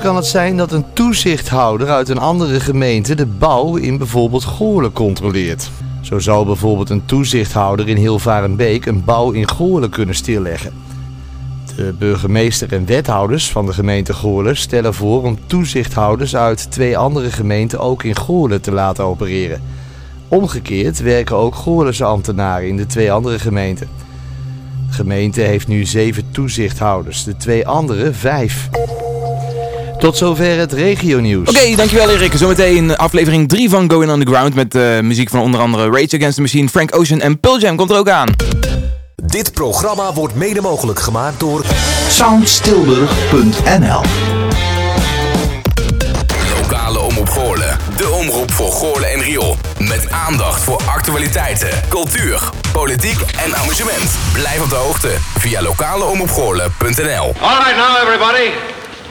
Kan het zijn dat een toezichthouder uit een andere gemeente de bouw in bijvoorbeeld Goorlen controleert. Zo zou bijvoorbeeld een toezichthouder in Hilvarenbeek een bouw in Goorlen kunnen stilleggen. De burgemeester en wethouders van de gemeente Goorlen stellen voor om toezichthouders uit twee andere gemeenten ook in Goorlen te laten opereren. Omgekeerd werken ook Goorlense ambtenaren in de twee andere gemeenten. De gemeente heeft nu zeven toezichthouders, de twee andere vijf. Tot zover het regionieuws. Oké, dankjewel Erik. Zometeen aflevering 3 van Going Underground met uh, muziek van onder andere Rage Against the Machine, Frank Ocean en Pearl Jam komt er ook aan. Dit programma wordt mede mogelijk gemaakt door soundstilburg.nl Lokale Omroep Goorlen. De omroep voor Goorlen en Riool. Met aandacht voor actualiteiten, cultuur, politiek en amusement. Blijf op de hoogte via lokaleomroepgoorlen.nl All right now everybody.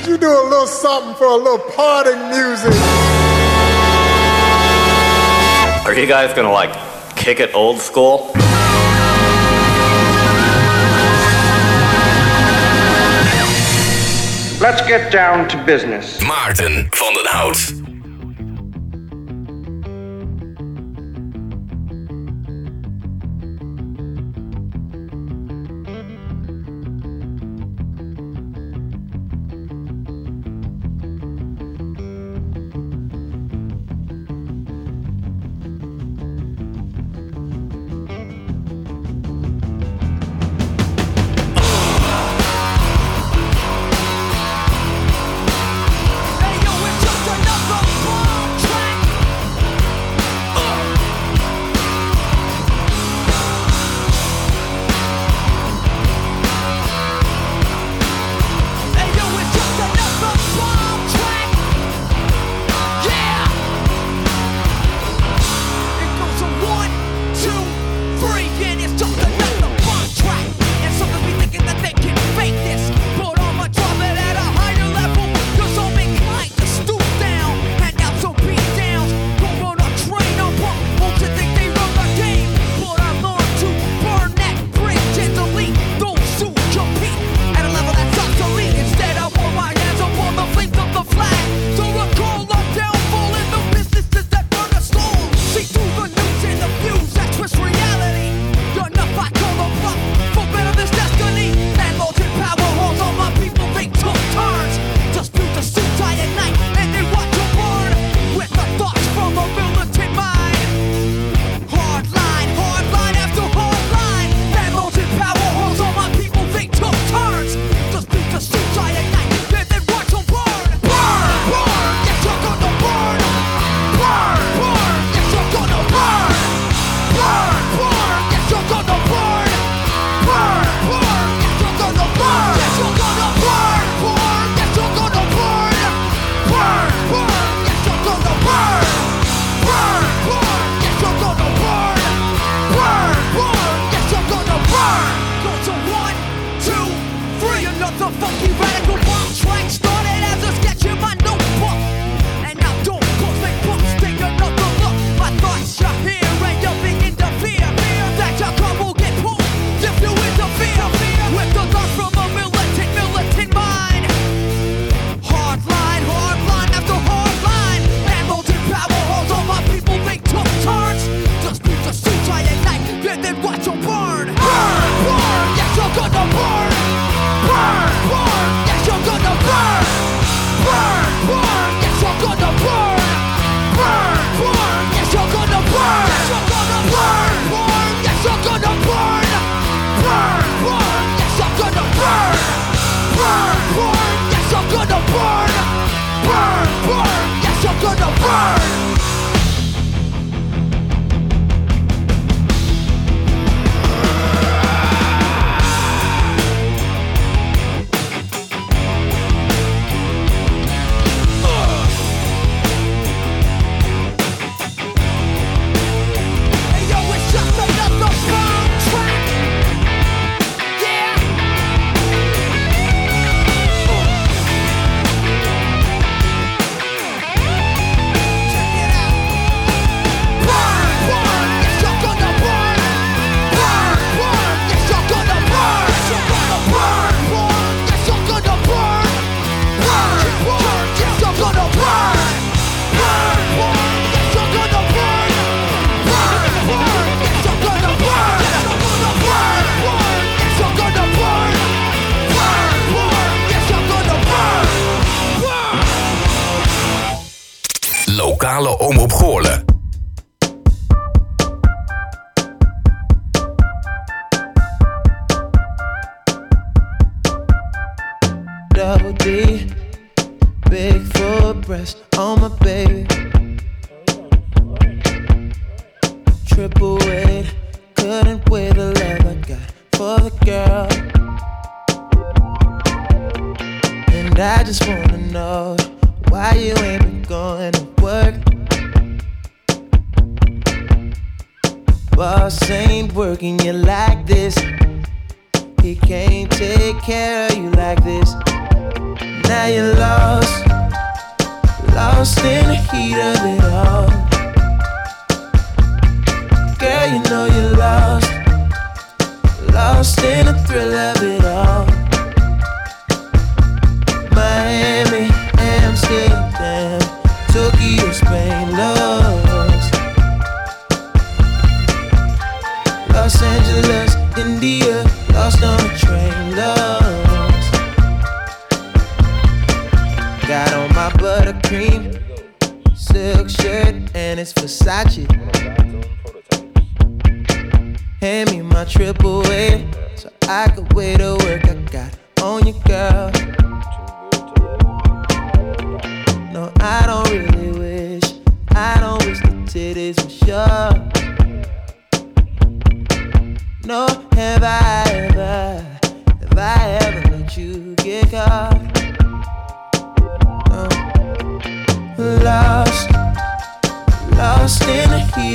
Would you do a little something for a little parting music? Are you guys gonna like kick it old school? Let's get down to business. Maarten van den Hout.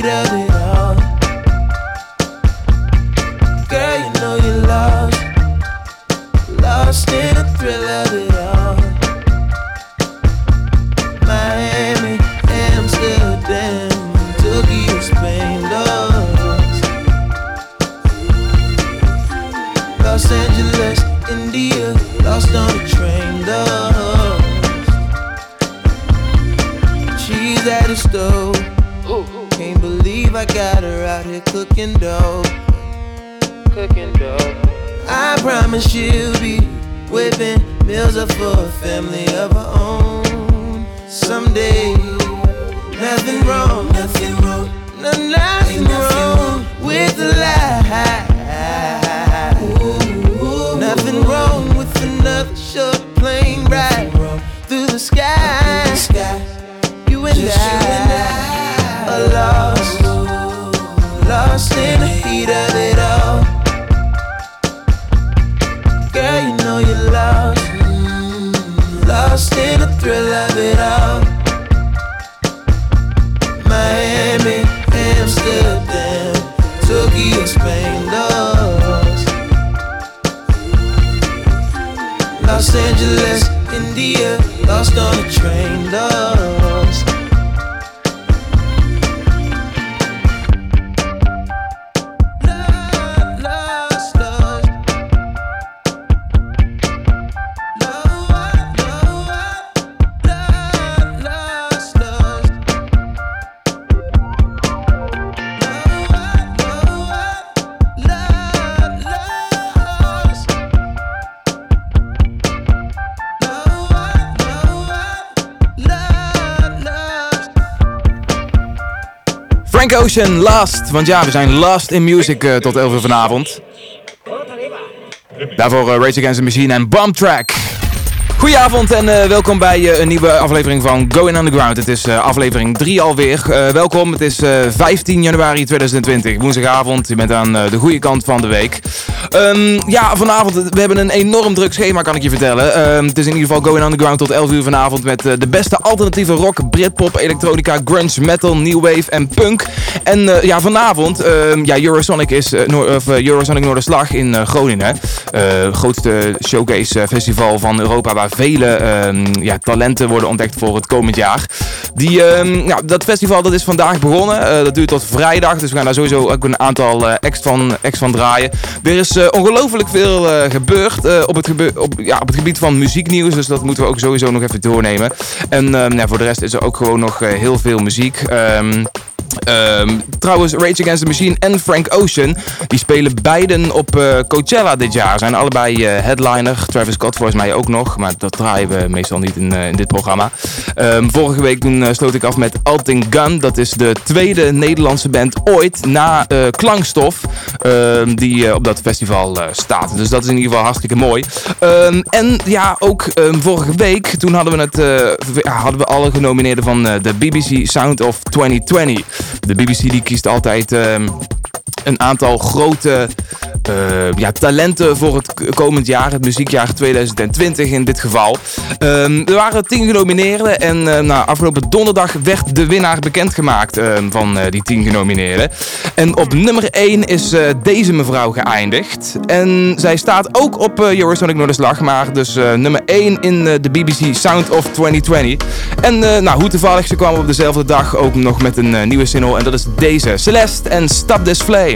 Of it Last. Want ja, we zijn last in music eh, tot 11 uur vanavond. Daarvoor eh, Rage Against the Machine en Bomb Track. Goedenavond en eh, welkom bij een nieuwe aflevering van Going Underground. Het is aflevering 3 alweer. Welkom, het is eh, 15 januari 2020, woensdagavond. Je bent aan de goede kant van de week. Ehm, ja, vanavond, we hebben een enorm druk schema, kan ik je vertellen. Ehm, het is in ieder geval Going Underground tot 11 uur vanavond met eh, de beste alternatieve rock, Britpop, elektronica, grunge, metal, new wave en punk. En eh, ja, vanavond, ehm, ja, Eurosonic is, eh, of, Eurosonic Noorderslag in Groningen. Grootste showcase festival van Europa waar vele ja, talenten worden ontdekt voor het komend jaar. Die, dat festival dat is vandaag begonnen. Dat duurt tot vrijdag, dus we gaan daar sowieso ook een aantal acts, van, acts van draaien. Er is eh, ongelooflijk veel eh, gebeurd eh, op, het op, ja, op het gebied van muzieknieuws, dus dat moeten we ook sowieso nog even doornemen. En ehm, voor de rest is er ook gewoon nog heel veel muziek. Ehm, Ehm, trouwens, Rage Against the Machine en Frank Ocean, die spelen beiden op uh, Coachella dit jaar. Zijn allebei uh, headliner. Travis Scott volgens mij ook nog, maar dat draaien we meestal niet in, uh, in dit programma. Um, vorige week sloot ik af met Alting Gun. Dat is de tweede Nederlandse band ooit na Klankstof ehm, die op dat festival staat. Dus dat is in ieder geval hartstikke mooi. En ja, ook vorige week, toen hadden we, het, hadden we alle genomineerden van de BBC Sound of 2020. De BBC die kiest altijd um, een aantal grote uh, ja, talenten voor het komend jaar, het muziekjaar 2020 in dit geval. Um, er waren tien genomineerden en uh, nou, afgelopen donderdag werd de winnaar bekendgemaakt uh, van die tien genomineerden. En op nummer 1 is deze mevrouw geëindigd. En zij staat ook op Eurosonic Noorderslag, maar dus nummer 1 in de BBC Sound of 2020. En nou, hoe toevallig, ze kwam op dezelfde dag ook nog met een nieuwe single en dat is deze, Celeste en Stop This Flame.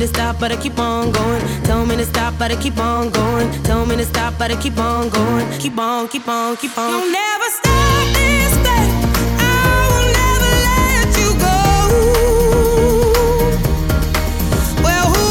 to stop, but I keep on going. Tell me to stop, but I keep on going. Tell me to stop, but I keep on going. Keep on, keep on, keep on. You'll never stop this thing. I will never let you go. Well, who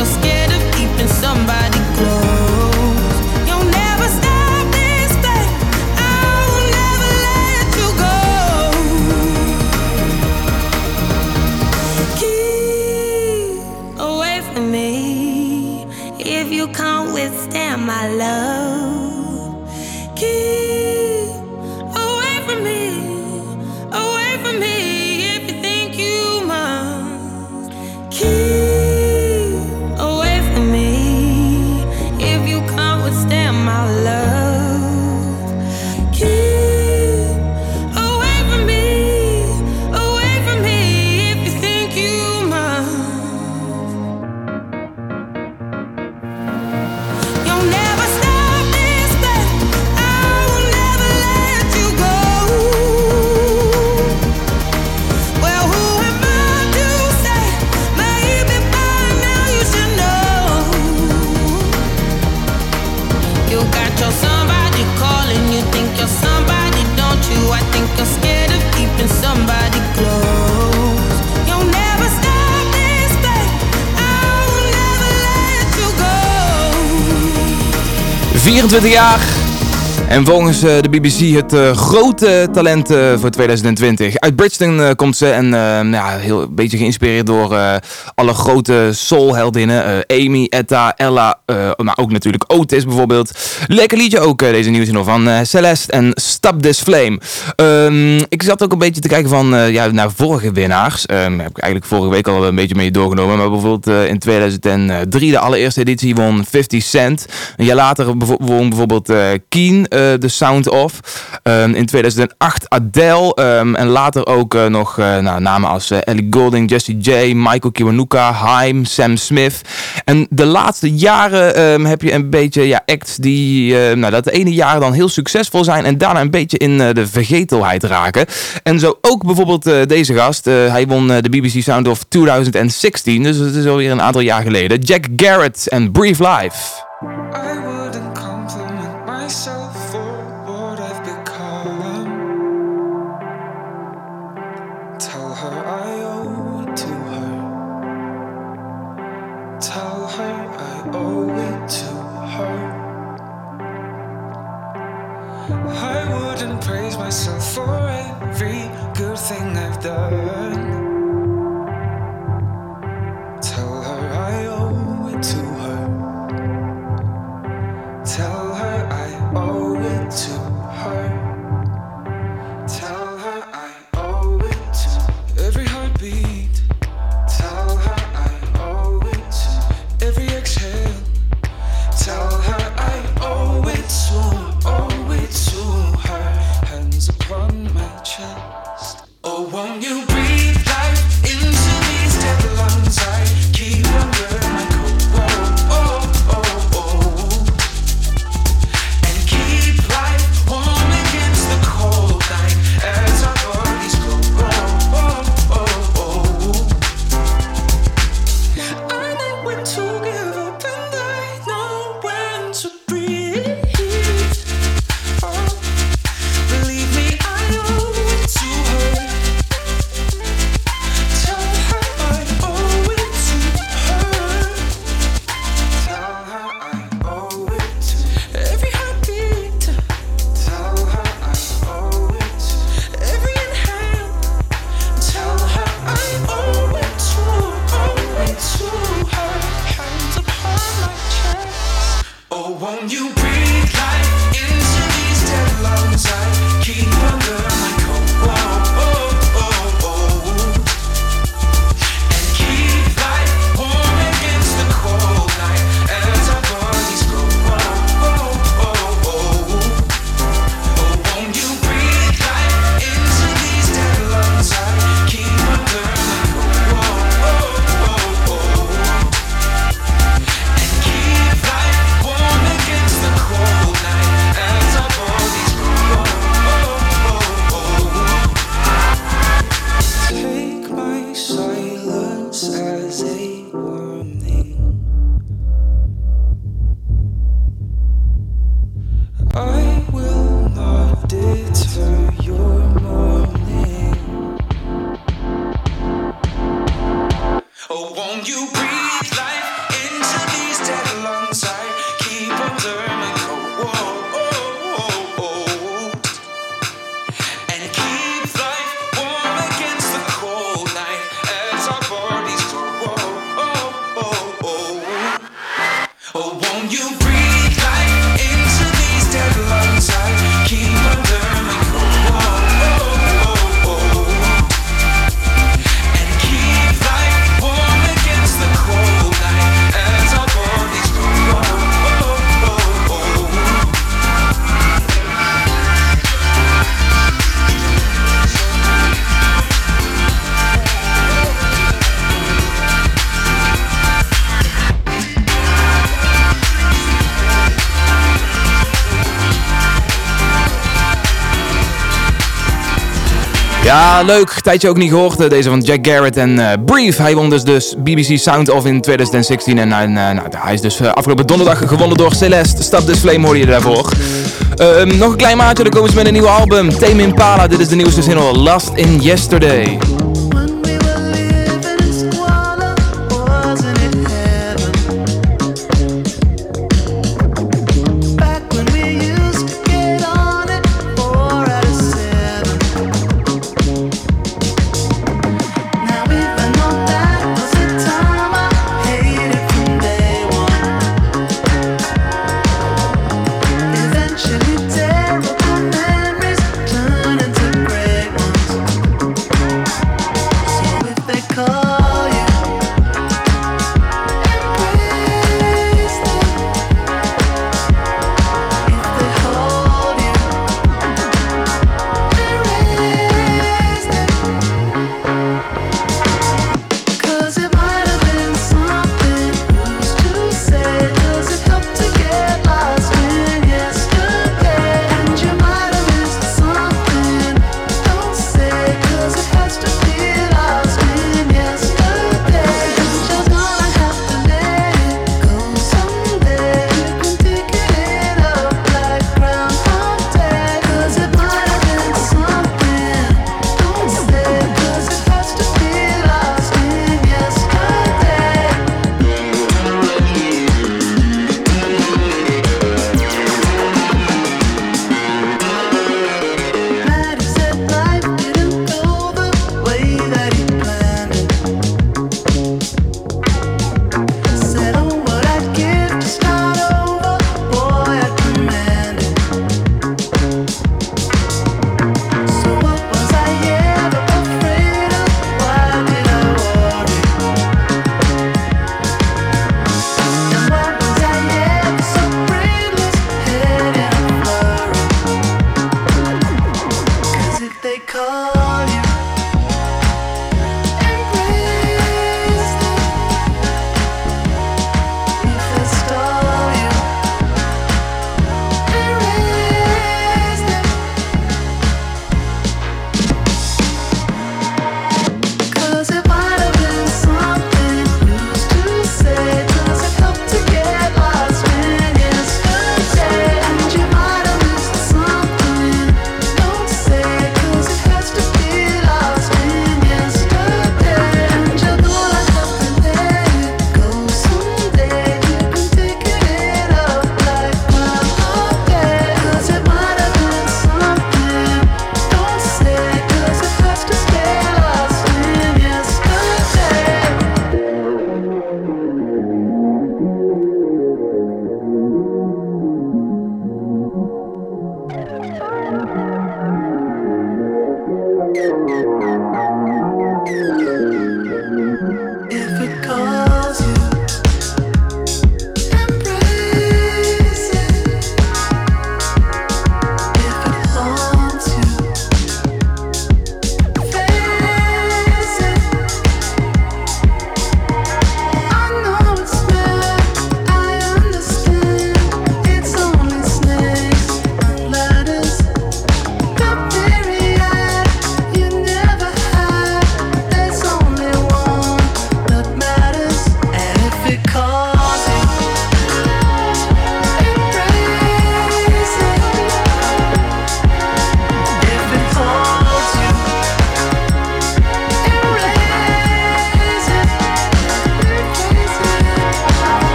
I think 24 jaar. En volgens eh, de BBC het eh, grote talent eh, voor 2020. Uit Bridgeton komt ze en ja, heel een beetje geïnspireerd door alle grote soulheldinnen. Amy, Etta, Ella, maar ook natuurlijk Otis bijvoorbeeld. Lekker liedje ook deze nieuwe single van Celeste en Stop This Flame. Ehm, ik zat ook een beetje te kijken van ja, naar vorige winnaars. Ehm, heb ik eigenlijk vorige week al een beetje mee doorgenomen. Maar bijvoorbeeld in 2003 de allereerste editie won 50 Cent. Een jaar later won bijvoorbeeld Keen The Sound Of. Ehm, in 2008 Adele. ehm, en later ook eh, nog eh, nou, namen als eh, Ellie Goulding, Jessie J, Michael Kiwanuka, Haim, Sam Smith. En de laatste jaren ehm, heb je een beetje ja, acts die eh, nou, dat de ene jaar dan heel succesvol zijn en daarna een beetje in eh, de vergetelheid raken. En zo ook bijvoorbeeld eh, deze gast. Eh, hij won eh, de BBC Sound of 2016, dus het is alweer een aantal jaar geleden. Jack Garrett en Brief Life. I wouldn't compliment myself good thing I've done. Tell her I owe it to her. Tell her I owe it to her. Tell her I owe it to every heartbeat. Tell her I owe it to every exhale. Tell her I owe it to, owe it to her. Hands upon my chest. Won't you Ja, leuk. Tijdje ook niet gehoord. eh, Deze van Jack Garrett en eh, Brief. Hij won dus, dus BBC Sound of in 2016. En eh, nou, hij is dus afgelopen donderdag gewonnen door Celeste. Stap dus Flame je daarvoor. Ehm, nog een klein maatje, dan komen ze met een nieuw album. Tame Impala, dit is de nieuwste single. Last in Yesterday.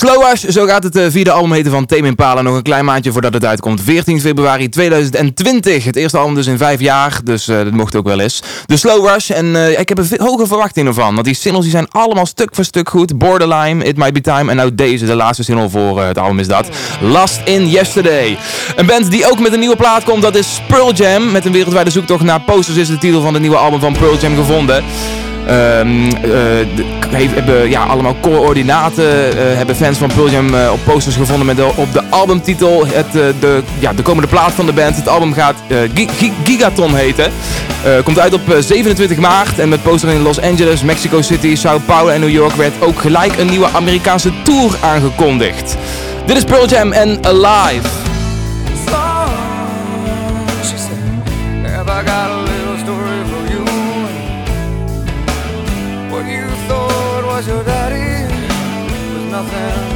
Slow Rush, zo gaat het eh, vierde album heten van Tame Impala. Nog een klein maandje voordat het uitkomt. 14 februari 2020. Het eerste album dus in vijf jaar, dus eh, dat mocht ook wel eens. De Slow Rush, en eh, ik heb ve- hoge verwachtingen van. Want die singles die zijn allemaal stuk voor stuk goed. Borderline, It Might Be Time en nou deze, de laatste single voor het album is dat. Last in Yesterday. Een band die ook met een nieuwe plaat komt, dat is Pearl Jam. Met een wereldwijde zoektocht naar posters is de titel van het nieuwe album van Pearl Jam gevonden. De- he- hebben ja, allemaal coördinaten. eh, hebben fans van Pearl Jam eh, op posters gevonden met op de albumtitel het, de, ja, de komende plaat van de band. Het album gaat Gi- Gi- Gigaton heten. Komt uit op eh, 27 maart en met posters in Los Angeles, Mexico City, Sao Paulo en New York werd ook gelijk een nieuwe Amerikaanse tour aangekondigd. Dit is Pearl Jam en Alive. Thought was your daddy was nothing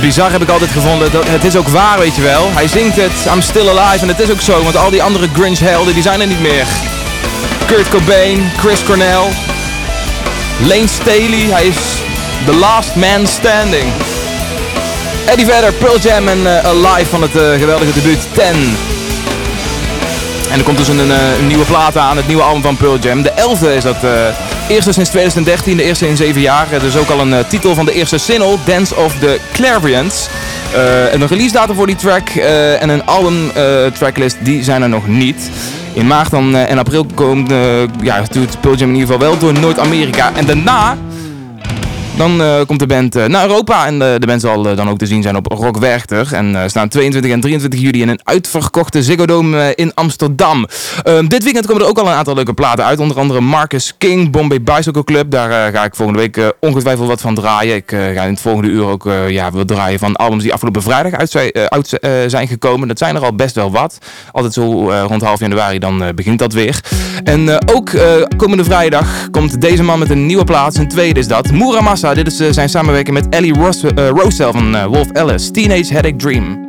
Bizar heb ik altijd gevonden. Dat, het is ook waar, weet je wel. Hij zingt het, I'm still alive. En het is ook zo, want al die andere grunge-helden, die zijn er niet meer. Kurt Cobain, Chris Cornell, Lane Staley, hij is the last man standing. Eddie Vedder, Pearl Jam en eh, Alive van het eh, geweldige debuut 10. En er komt dus een, een, eh, een nieuwe plaat aan, het nieuwe album van Pearl Jam. De 11e is dat uh, eerste sinds 2013, de eerste in 7 jaar. Is ook al een uh, titel van de eerste single, Dance of the Clairvoyants. Uh, en een release datum voor die track en een album tracklist, die zijn er nog niet. In maart dan, en april komt, ja, doet Pearl in ieder geval wel door Noord-Amerika. En daarna dan uh, komt de band uh, naar Europa en uh, de band zal dan ook te zien zijn op Rock Werchter. En staan 22 en 23 juli in een uitverkochte Ziggo Dome in Amsterdam. Ehm, dit weekend komen er ook al een aantal leuke platen uit. Onder andere Marcus King, Bombay Bicycle Club. Daar ga ik volgende week ongetwijfeld wat van draaien. Ik ga in het volgende uur ook ja, wat draaien van albums die afgelopen vrijdag uit, uit zijn gekomen. Dat zijn er al best wel wat. Altijd zo rond half januari dan begint dat weer. En ook komende vrijdag komt deze man met een nieuwe plaat. Zijn tweede is dat. Muramasa. Dit is uh, zijn samenwerking met Ellie Ros Rosell van uh, Wolf Alice. Teenage Headache Dream.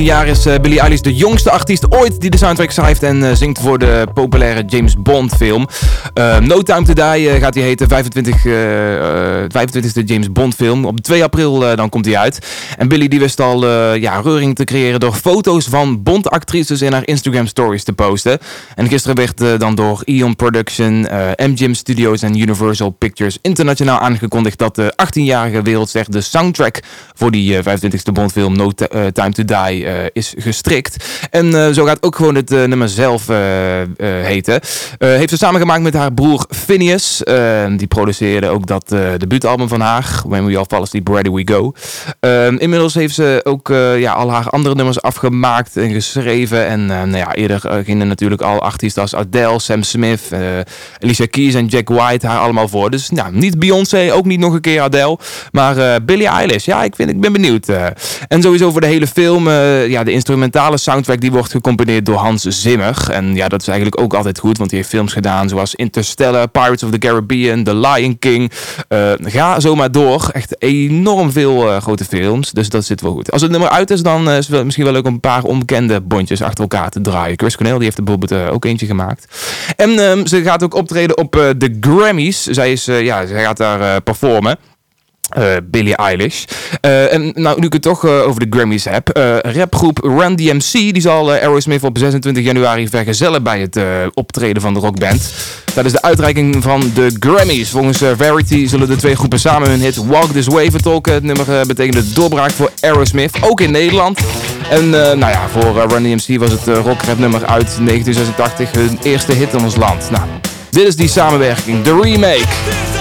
19 jaar is eh, Billy Eilish de jongste artiest ooit die de soundtrack schrijft en eh, zingt voor de populaire James Bond film. Eh, no Time to Die eh, gaat die heten, 25, eh, eh, 25e James Bond film. Op 2 april eh, dan komt die uit. En Billie die wist al eh, ja, reuring te creëren door foto's van Bond actrices in haar Instagram stories te posten. En gisteren werd dan door Eon Production, eh, MGM Studios en Universal Pictures internationaal aangekondigd dat de 18-jarige wereldster de soundtrack voor die eh, 25e Bondfilm No Ti- eh, Time to Die is gestrikt. En zo gaat ook gewoon het nummer zelf heten. Heeft ze samengemaakt met haar broer Phineas. Eh, die produceerde ook dat eh debuutalbum van haar, When We All Fall Asleep, Ready We Go. Eh, inmiddels heeft ze ook eh, ja, al haar andere nummers afgemaakt en geschreven. En nou ja, eerder gingen natuurlijk al artiesten als Adele, Sam Smith, Alicia Keys en Jack White haar allemaal voor. Dus nou, niet Beyoncé, ook niet nog een keer Adele. Maar Billie Eilish, ja, ik, vind, ik ben benieuwd. En sowieso voor de hele film, ja, de instrumentale soundtrack die wordt gecomponeerd door Hans Zimmer. En ja, dat is eigenlijk ook altijd goed, want hij heeft films gedaan zoals Interstellar, Pirates of the Caribbean, The Lion King. Eh, ga zo maar door. Echt enorm veel eh, grote films, dus dat zit wel goed. Als het nummer uit is, dan eh, is het misschien wel leuk om een paar onbekende bondjes achter elkaar te draaien. Chris Cornell die heeft er bijvoorbeeld ook eentje gemaakt. En ehm, ze gaat ook optreden op de Grammys. Zij, is, ja, zij gaat daar performen. Eh, Billie Eilish. Eh, en nou, nu ik het toch eh, over de Grammys heb. rapgroep Run DMC die zal Aerosmith op 26 januari vergezellen bij het optreden van de rockband. Tijdens de uitreiking van de Grammys. Volgens Verity zullen de twee groepen samen hun hit Walk This Way vertolken. Het nummer betekende doorbraak voor Aerosmith, ook in Nederland. En nou ja, voor Run DMC was het uh, rockrap nummer uit 1986 hun eerste hit in ons land. Nou, dit is die samenwerking, de remake.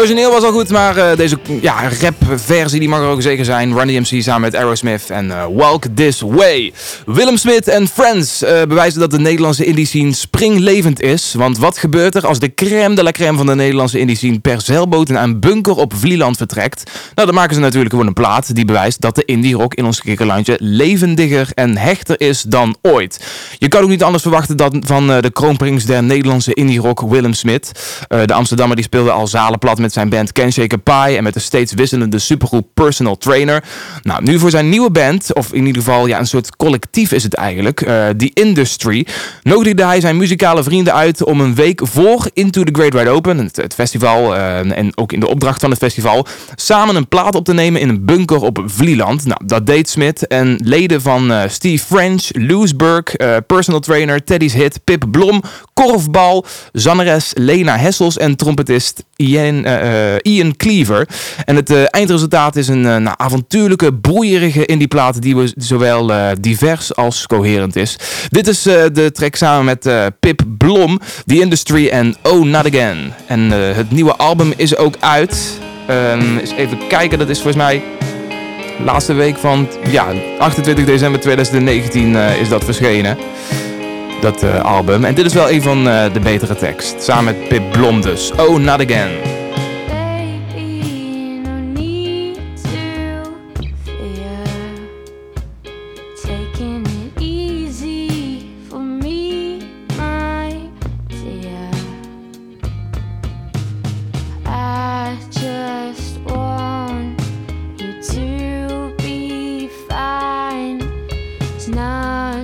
Origineel was al goed, maar eh, deze ja, rap-versie die mag er ook zeker zijn. Run DMC samen met Aerosmith en eh, Walk This Way. Willem Smith en Friends eh, bewijzen dat de Nederlandse indie scene springlevend is. Want wat gebeurt er als de crème de la crème van de Nederlandse indie scene per zeilboot naar een bunker op Vlieland vertrekt? Nou, dan maken ze natuurlijk gewoon een plaat die bewijst dat de indie rock in ons kikkerlandje levendiger en hechter is dan ooit. Je kan ook niet anders verwachten dan van eh, de kroonprins der Nederlandse indie rock Willem Smith. Eh, de Amsterdammer die speelde al zalen plat met zijn band Shaker Pie en met de steeds wisselende supergroep Personal Trainer. Nou, nu voor zijn nieuwe band, of in ieder geval ja, een soort collectief is het eigenlijk, eh The Industry, nodigde hij zijn muzikale vrienden uit om een week voor Into the Great Wide Open, het, festival eh, en ook in de opdracht van het festival, samen een plaat op te nemen in een bunker op Vlieland. Nou, dat deed Smith en leden van eh, Steve French, Loesburg, eh, Personal Trainer, Teddy's Hit, Pip Blom, Korfbal, zangeres Lena Hessels en trompetist Ian, eh, Ian Cleaver. En het eh, eindresultaat is een nou, avontuurlijke, broeierige indieplaat die we zowel divers als coherent is. Dit is de track samen met Pip Blom, The Industry en Oh Not Again. En het nieuwe album is ook uit. Ehm, eens even kijken, dat is volgens mij Laatste week van, ja, 28 december 2019 eh, is dat verschenen. Dat eh, album. En dit is wel een van eh, de betere tekst. Samen met Pip Blom dus. Oh, not again. Baby, no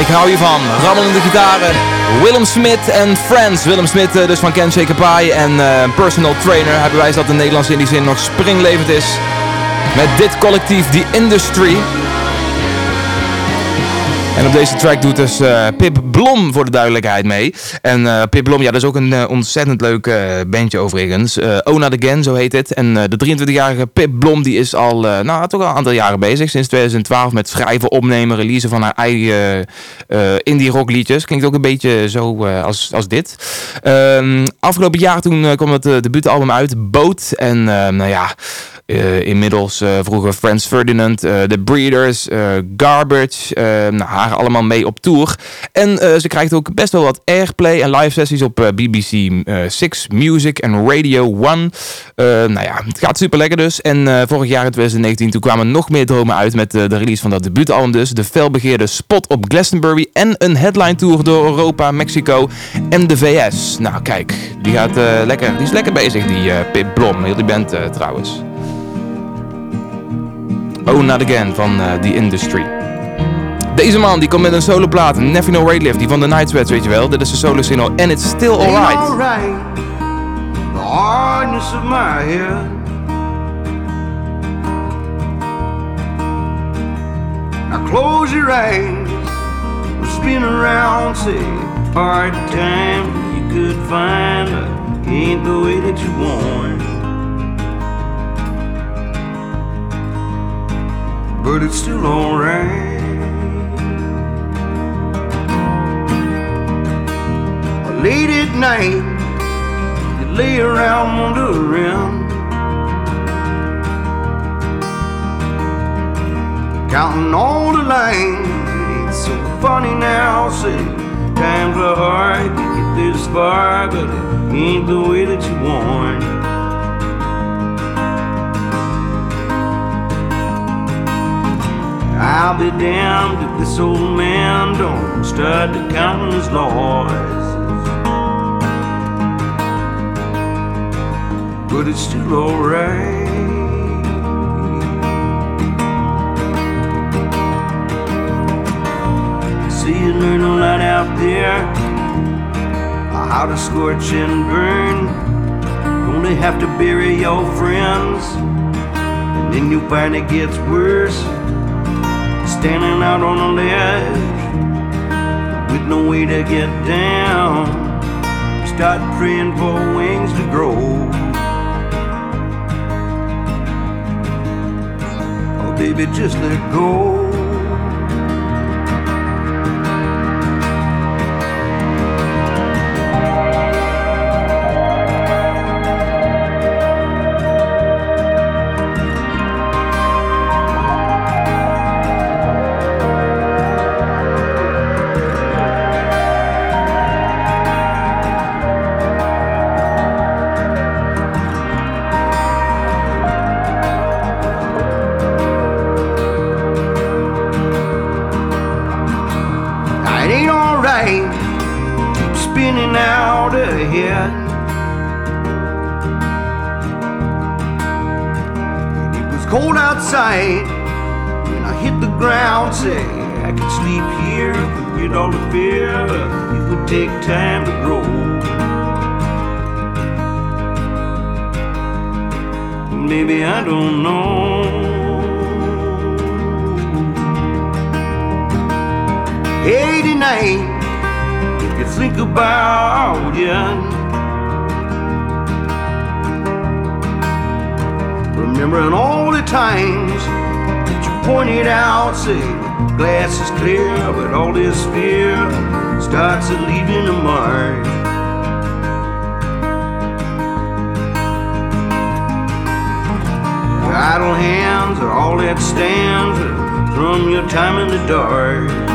ik hou hiervan. Rammelende gitaren. Willem Smith en Friends. Willem Smith eh, dus van Ken Shaker en eh, personal trainer. Hij bewijst dat de Nederlands in die zin nog springlevend is. Met dit collectief, The Industry. En op deze track doet dus eh, Pip Blom voor de duidelijkheid mee. En eh, Pip Blom, ja, dat is ook een eh, ontzettend leuk eh, bandje overigens. Oh Not Again, zo heet het. En de 23-jarige Pip Blom, die is al, nou, toch al een aantal jaren bezig. Sinds 2012 met schrijven, opnemen, releasen van haar eigen indie rock liedjes. Klinkt ook een beetje zo als, als dit. Ehm, afgelopen jaar toen kwam het uh, debuutalbum uit, Boat. En nou ja... Inmiddels uh, vroeger Franz Ferdinand, uh, The Breeders, Garbage, nou, haar allemaal mee op tour. En ze krijgt ook best wel wat airplay en live sessies op BBC Six Music en Radio 1. nou ja, het gaat super lekker dus. En vorig jaar in 2019 toen kwamen nog meer dromen uit met de release van dat debuutalbum dus. De felbegeerde spot op Glastonbury en een headline tour door Europa, Mexico en de VS. Nou kijk, die, gaat, lekker, die is lekker bezig die Pip Blom, heel die band trouwens. Oh Not Again van The Industry. Deze man die komt met een soloplaat, Never No Raidlift, die van de Night Sweats, weet je wel. Dit is de solo single And It's Still Alright. alright. The hardness of my head Now close your eyes, we'll spin around, say, hard time you could find, but ain't the way that you want. But it's still alright. Late at night, you lay around wondering, counting all the lines. It's so funny now, say times are hard to get this far, but it ain't the way that you want. I'll be damned if this old man don't start to count his losses. But it's still alright. See you learn a lot out there how to scorch and burn. Only have to bury your friends, and then you find it gets worse. Standing out on a ledge with no way to get down. Start praying for wings to grow. Baby, just let go. Say, glass is clear, but all this fear starts leaving a mark. Idle hands are all that stands from your time in the dark.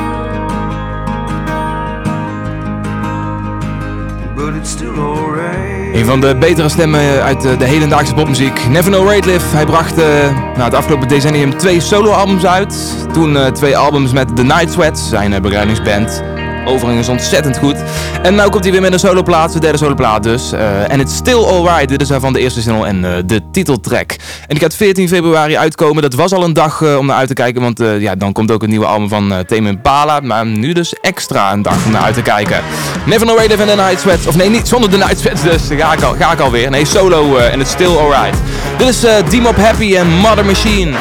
but it's still alright. Een van de betere stemmen uit de, de hedendaagse popmuziek. Never No Ratelive. Hij bracht eh nou, het afgelopen decennium twee soloalbums uit. Toen eh, twee albums met The Night Sweats, zijn uh, begeleidingsband. Overigens ontzettend goed. En nu komt hij weer met een soloplaat, de derde soloplaat dus. Eh, En it's still alright. Dit is daarvan de eerste single en eh, de titeltrack. En die gaat 14 februari uitkomen. Dat was al een dag eh, om naar uit te kijken. Want eh, ja, dan komt ook het nieuwe album van uh, Tame Impala. Maar nu dus extra een dag om naar uit te kijken. Never No Ratelive en The Night Sweats. Of nee, niet zonder The Night Sweats. Dus ga ik, al, ga ik alweer. Nee, solo eh, en it's still alright. Dit is Demop Happy en. Mother machine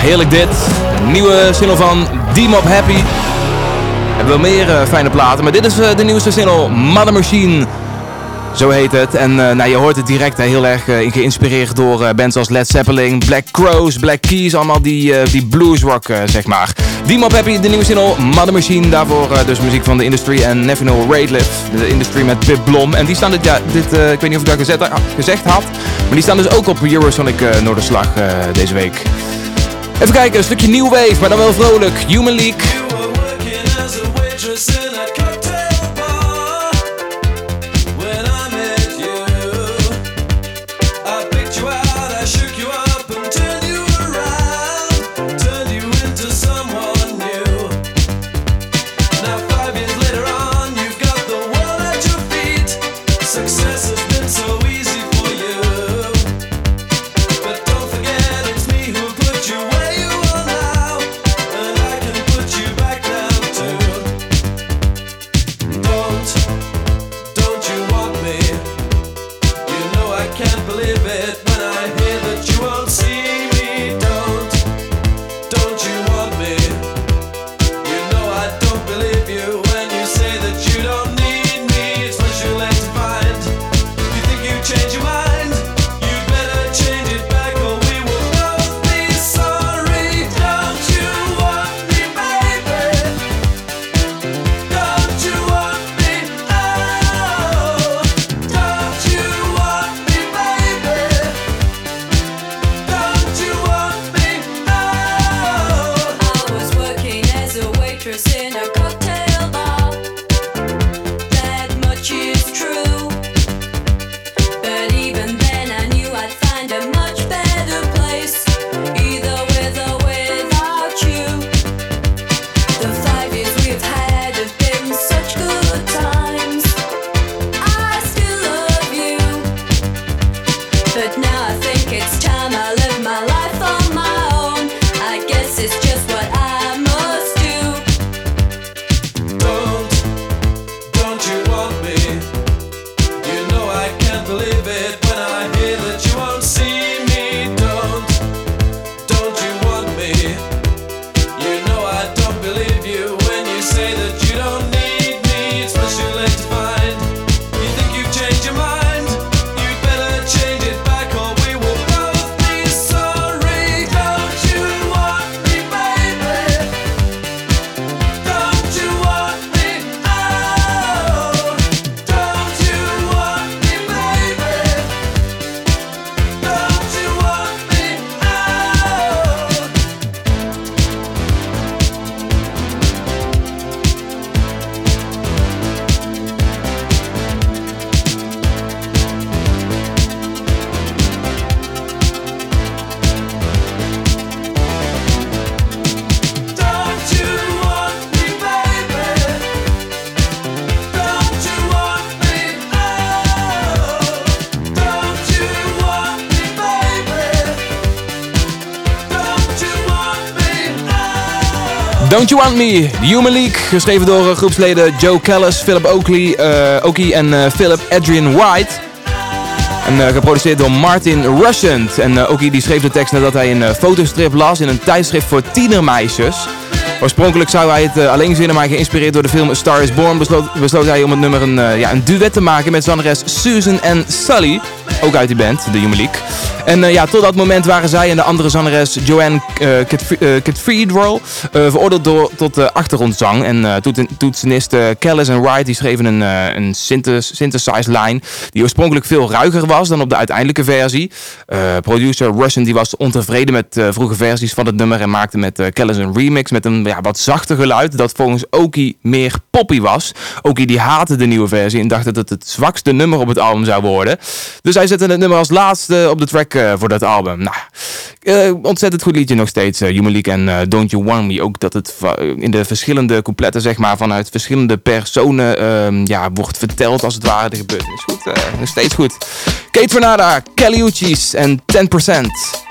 heerlijk dit. Een nieuwe single van D-Mob Happy. We hebben wel meer eh, fijne platen, maar dit is eh, de nieuwste single, Mother Machine. Zo heet het. En eh, nou, je hoort het direct hè, heel erg geïnspireerd door bands als Led Zeppelin, Black Crows, Black Keys. Allemaal die, die bluesrock, zeg maar. D-Mob Happy, de nieuwe single Mother Machine. Daarvoor dus muziek van de Industry en Nathaniel Rateliff. De Industry met Pip Blom. En die staan dit, ja, dit ik weet niet of ik dat gezet, gezegd had. Maar die staan dus ook op Eurosonic Noorderslag deze week. Even kijken, een stukje New Wave, maar dan wel vrolijk. Human League. Me, Human League, geschreven door eh, groepsleden Joe Callis, Philip Oakley, Oakley en eh, Philip Adrian White. En geproduceerd door Martin Rushent. En Oakley die schreef de tekst nadat hij een fotostrip las in een tijdschrift voor tienermeisjes. Oorspronkelijk zou hij het eh, alleen zinnen, maar geïnspireerd door de film Star Is Born besloot, besloot hij om het nummer een, eh, ja, een duet te maken met zangeres Susan en Sully. Ook uit die band, de League. En eh, ja, tot dat moment waren zij en de andere zangeres Joanne uh, Cathedral eh, veroordeeld door, tot uh, achtergrondzang. En uh, toet, toetsenist uh, Callis en Wright die schreven een, uh, een synthes synthesized line die oorspronkelijk veel ruiger was dan op de uiteindelijke versie. Uh, producer Russian die was ontevreden met uh, vroege versies van het nummer en maakte met uh, Callis een remix met een ja, wat zachter geluid dat volgens Oki meer poppy was. Oki die haatte de nieuwe versie en dacht dat het het zwakste nummer op het album zou worden. Dus hij zette het nummer als laatste op de track uh, voor dat album. Nou, uh, ontzettend goed liedje nog steeds, uh, en Don't You Want Me. Ook dat het in de verschillende coupletten, zeg maar, vanuit verschillende personen uh, ja, wordt verteld als het ware. De gebeurtenis goed, nog steeds goed. Kate Fernada, Kelly Uchis en 10%.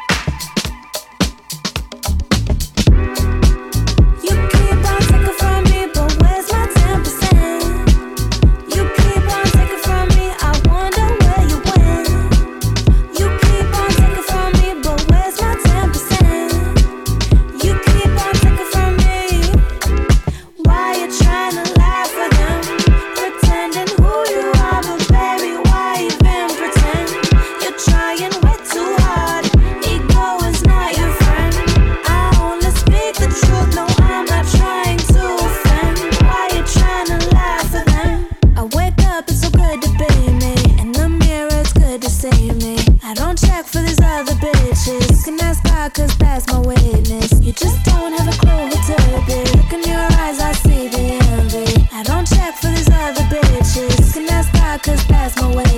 Cause that's my witness. You just don't have a clue who to. Look in your eyes, I see the envy. I don't check for these other bitches. Cause that's my.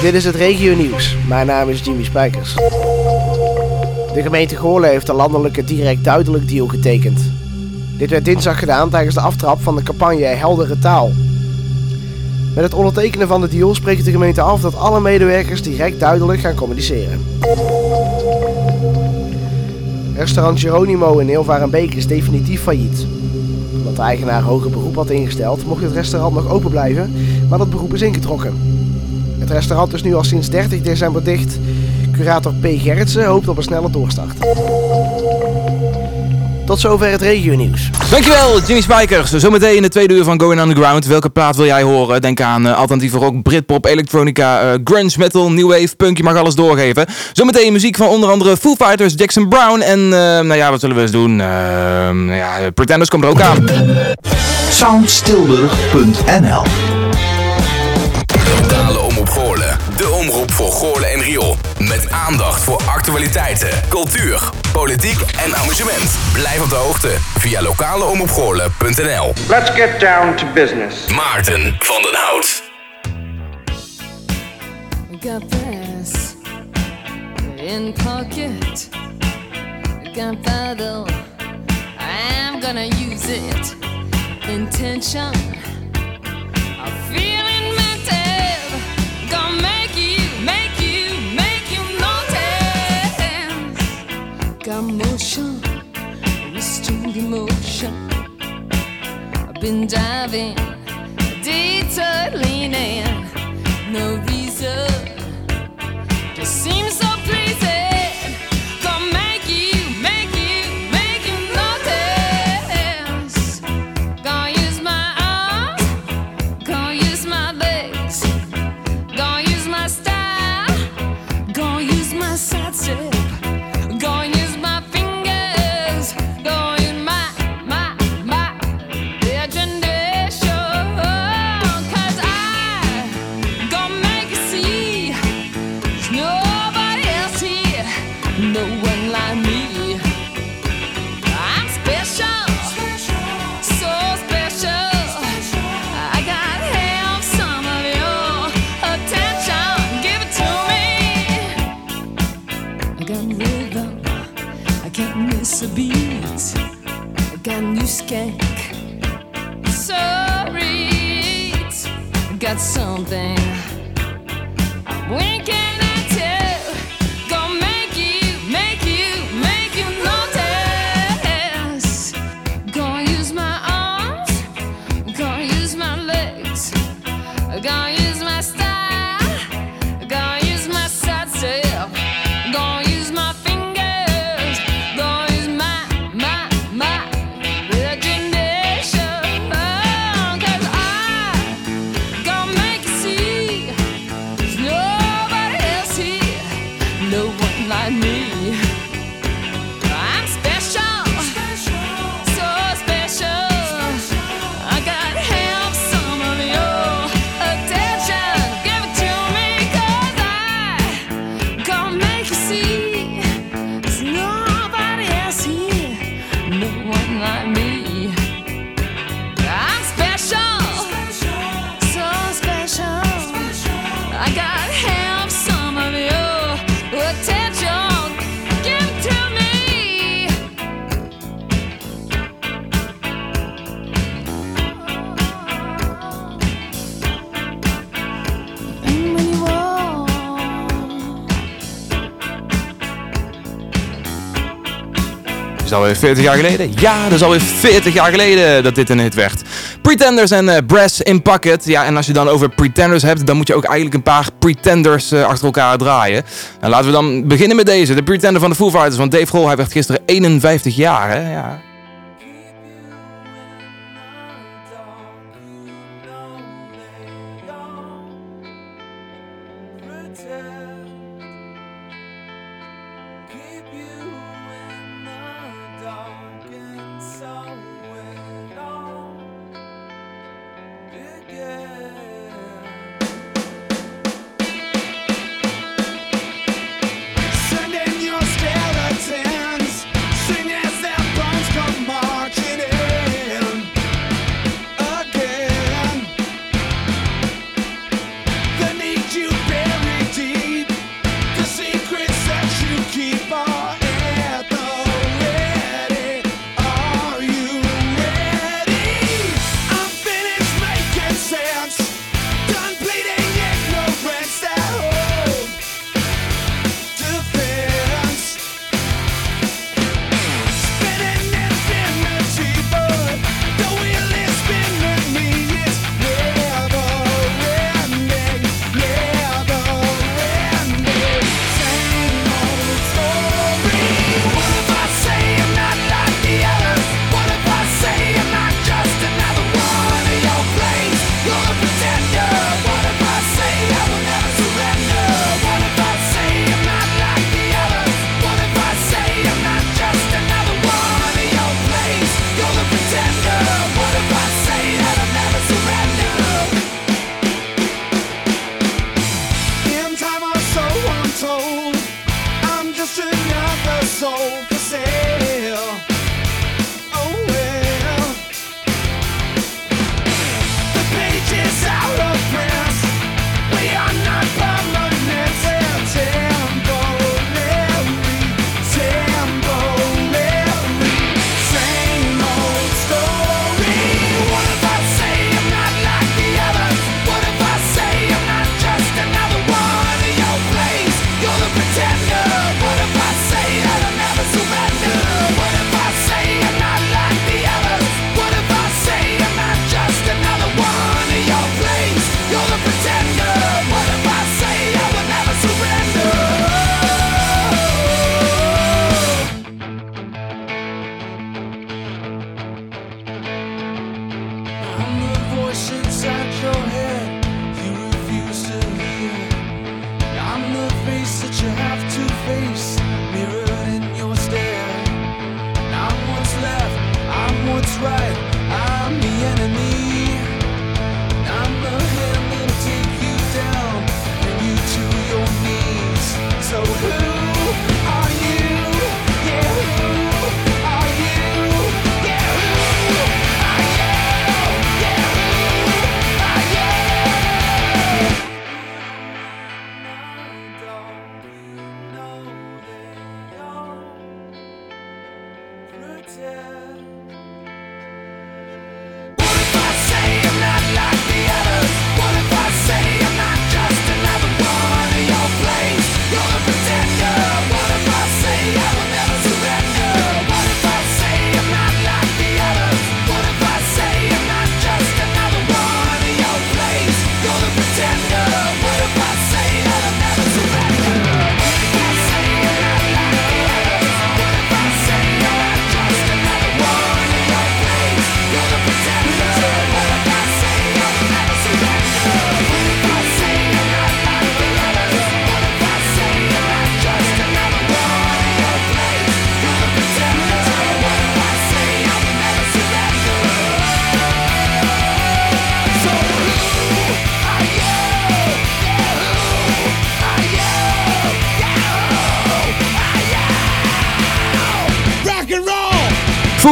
Dit is het regio nieuws. Mijn naam is Jimmy Spijkers. De gemeente Goorlen heeft een landelijke direct duidelijk deal getekend. Dit werd dinsdag gedaan tijdens de aftrap van de campagne Heldere Taal. Met het ondertekenen van de deal spreekt de gemeente af dat alle medewerkers direct duidelijk gaan communiceren. Restaurant Geronimo in Hilvarenbeek is definitief failliet. Omdat de eigenaar hoger beroep had ingesteld, mocht het restaurant nog open blijven, maar dat beroep is ingetrokken. Het restaurant is nu al sinds 30 december dicht. Curator P. Gerritsen hoopt op een snelle doorstart. Tot zover het regio nieuws. Dankjewel, Jimmy Spijkers. Zometeen in de tweede uur van Going Underground. Welke plaat wil jij horen? Denk aan eh, alternatieve rock, Britpop, elektronica, eh, grunge, metal, new wave, punk. Je mag alles doorgeven. Zometeen muziek van onder andere Foo Fighters, Jackson Brown. En eh, nou ja, wat zullen we eens doen? Eh, nou ja, Pretenders komt er ook aan. Soundstilburg.nl Aandacht voor actualiteiten, cultuur, politiek en amusement. Blijf op de hoogte via lokaleomroepgoorlen.nl Let's get down to business. Maarten van den Hout. Got this in pocket. Gunpowder. I'm gonna use it. Intention. I'm feeling Got motion, restrained emotion. I've been diving, detour. No reason, just seems so skank, sorry. Got something. Winking is alweer 40 jaar geleden. Ja, dat is alweer 40 jaar geleden dat dit een hit werd. Pretenders en eh, Brass in Pocket. Ja, en als je dan over Pretenders hebt, dan moet je ook eigenlijk een paar Pretenders eh, achter elkaar draaien. En laten we dan beginnen met deze. De Pretender van de Foo Fighters van Dave Grohl. Hij werd gisteren 51 jaar, hè? Ja.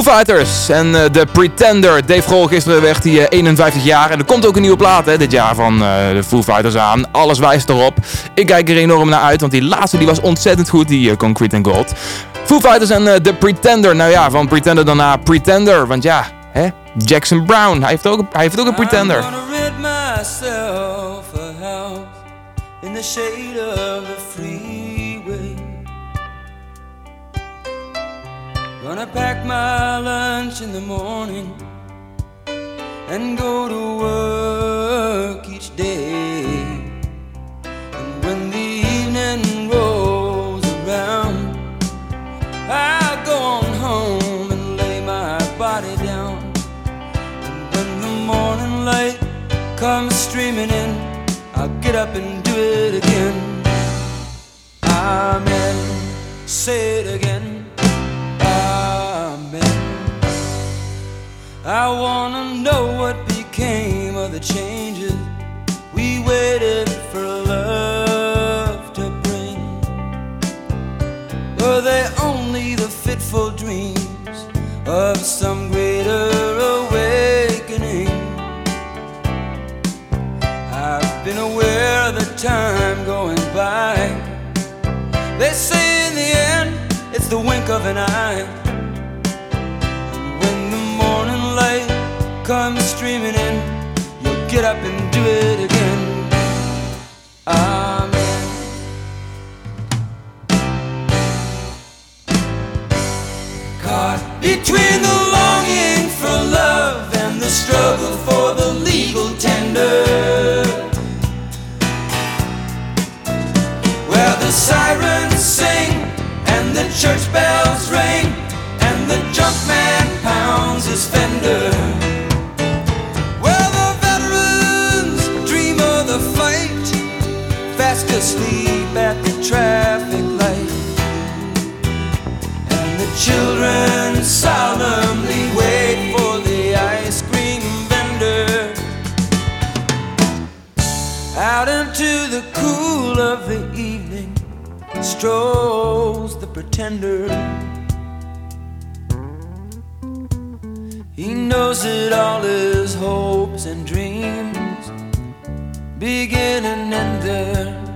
Fighters en eh, The Pretender. Dave Grohl, gisteren werd hij eh, 51 jaar. En er komt ook een nieuwe plaat hè, dit jaar van eh, de Foo Fighters aan. Alles wijst erop. Ik kijk er enorm naar uit, want die laatste die was ontzettend goed, die Concrete and Gold. Foo Fighters en The Pretender. Nou ja, van Pretender daarna Pretender. Want ja, hè? Jackson Brown, hij heeft ook, hij heeft ook een Pretender. Rid myself in the shade of pack my lunch in the morning and go to work each day. And when the evening rolls around, I'll go on home and lay my body down. And when the morning light comes streaming in, I'll get up and do it again. Amen. Say it again. I wanna know what became of the changes we waited for love to bring. Were they only the fitful dreams of some greater awakening? I've been aware of the time going by. They say in the end, it's the wink of an eye. Comes streaming in, you'll get up and do it again. Amen. Caught between the longing for love and the struggle for the legal tender. Where the sirens sing and the church bells ring and the junk man pounds his fender. Asleep at the traffic light. And the children solemnly wait for the ice cream vendor. Out into the cool of the evening strolls the pretender. He knows that all his hopes and dreams begin and end there.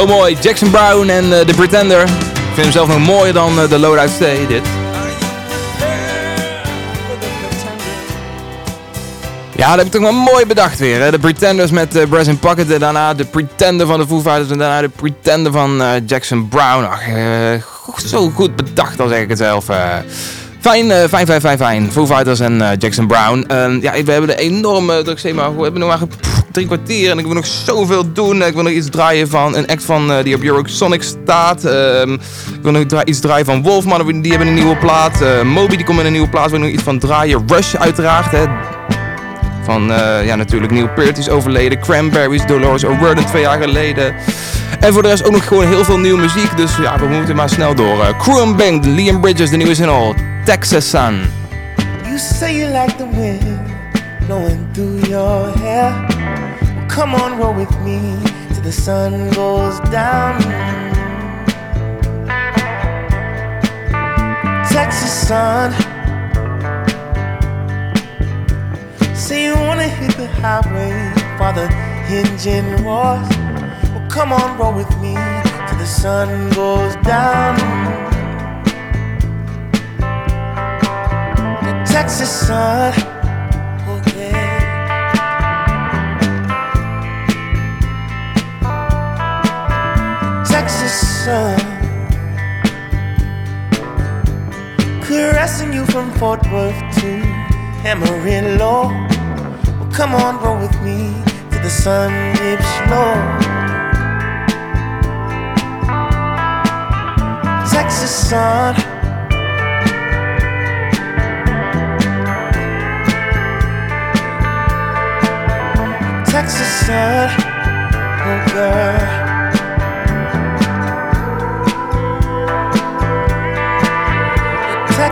Zo mooi. Jackson Brown en eh, The Pretender. Ik vind hem zelf nog mooier dan eh, de Loadout Stay, dit. Ja, dat heb ik toch wel mooi bedacht weer. Hè? De Pretenders met uh, Brass Pocket. En daarna de Pretender van de Foo Fighters. En daarna de Pretender van Jackson Brown. Ach, zo goed bedacht, al zeg ik het zelf. Fijn, fijn, fijn, fijn, fijn. Foo Fighters en Jackson Brown. Ehm, ja, we hebben een enorme druk schema. We hebben nog maar drie kwartier en ik wil nog zoveel doen. Ik wil nog iets draaien van een act van eh, die op Eurosonic staat. Ehm, ik wil nog iets draaien van Wolfman, die hebben een nieuwe plaat. Eh, Moby die komt met een nieuwe plaat. Ik wil nog iets van draaien. Rush uiteraard, hè. Van, eh, ja, natuurlijk Neil Peart is overleden. Cranberries, Dolores O'Riordan twee jaar geleden. En voor de rest ook nog gewoon heel veel nieuwe muziek. Dus ja, we moeten maar snel door. Uh, Crew and Liam Bridges, de nieuwe single. Texas Sun. You say you like the wind blowing through your hair. Well, come on, roll with me till the sun goes down. Texas sun. Say you wanna hit the highway while the engine roars. Well, come on, roll with me till the sun goes down. Texas sun. Texas sun. Caressing you from Fort Worth to Amarillo. Well, come on, roll with me till the sun dips low. Texas sun. Texas sun, oh girl.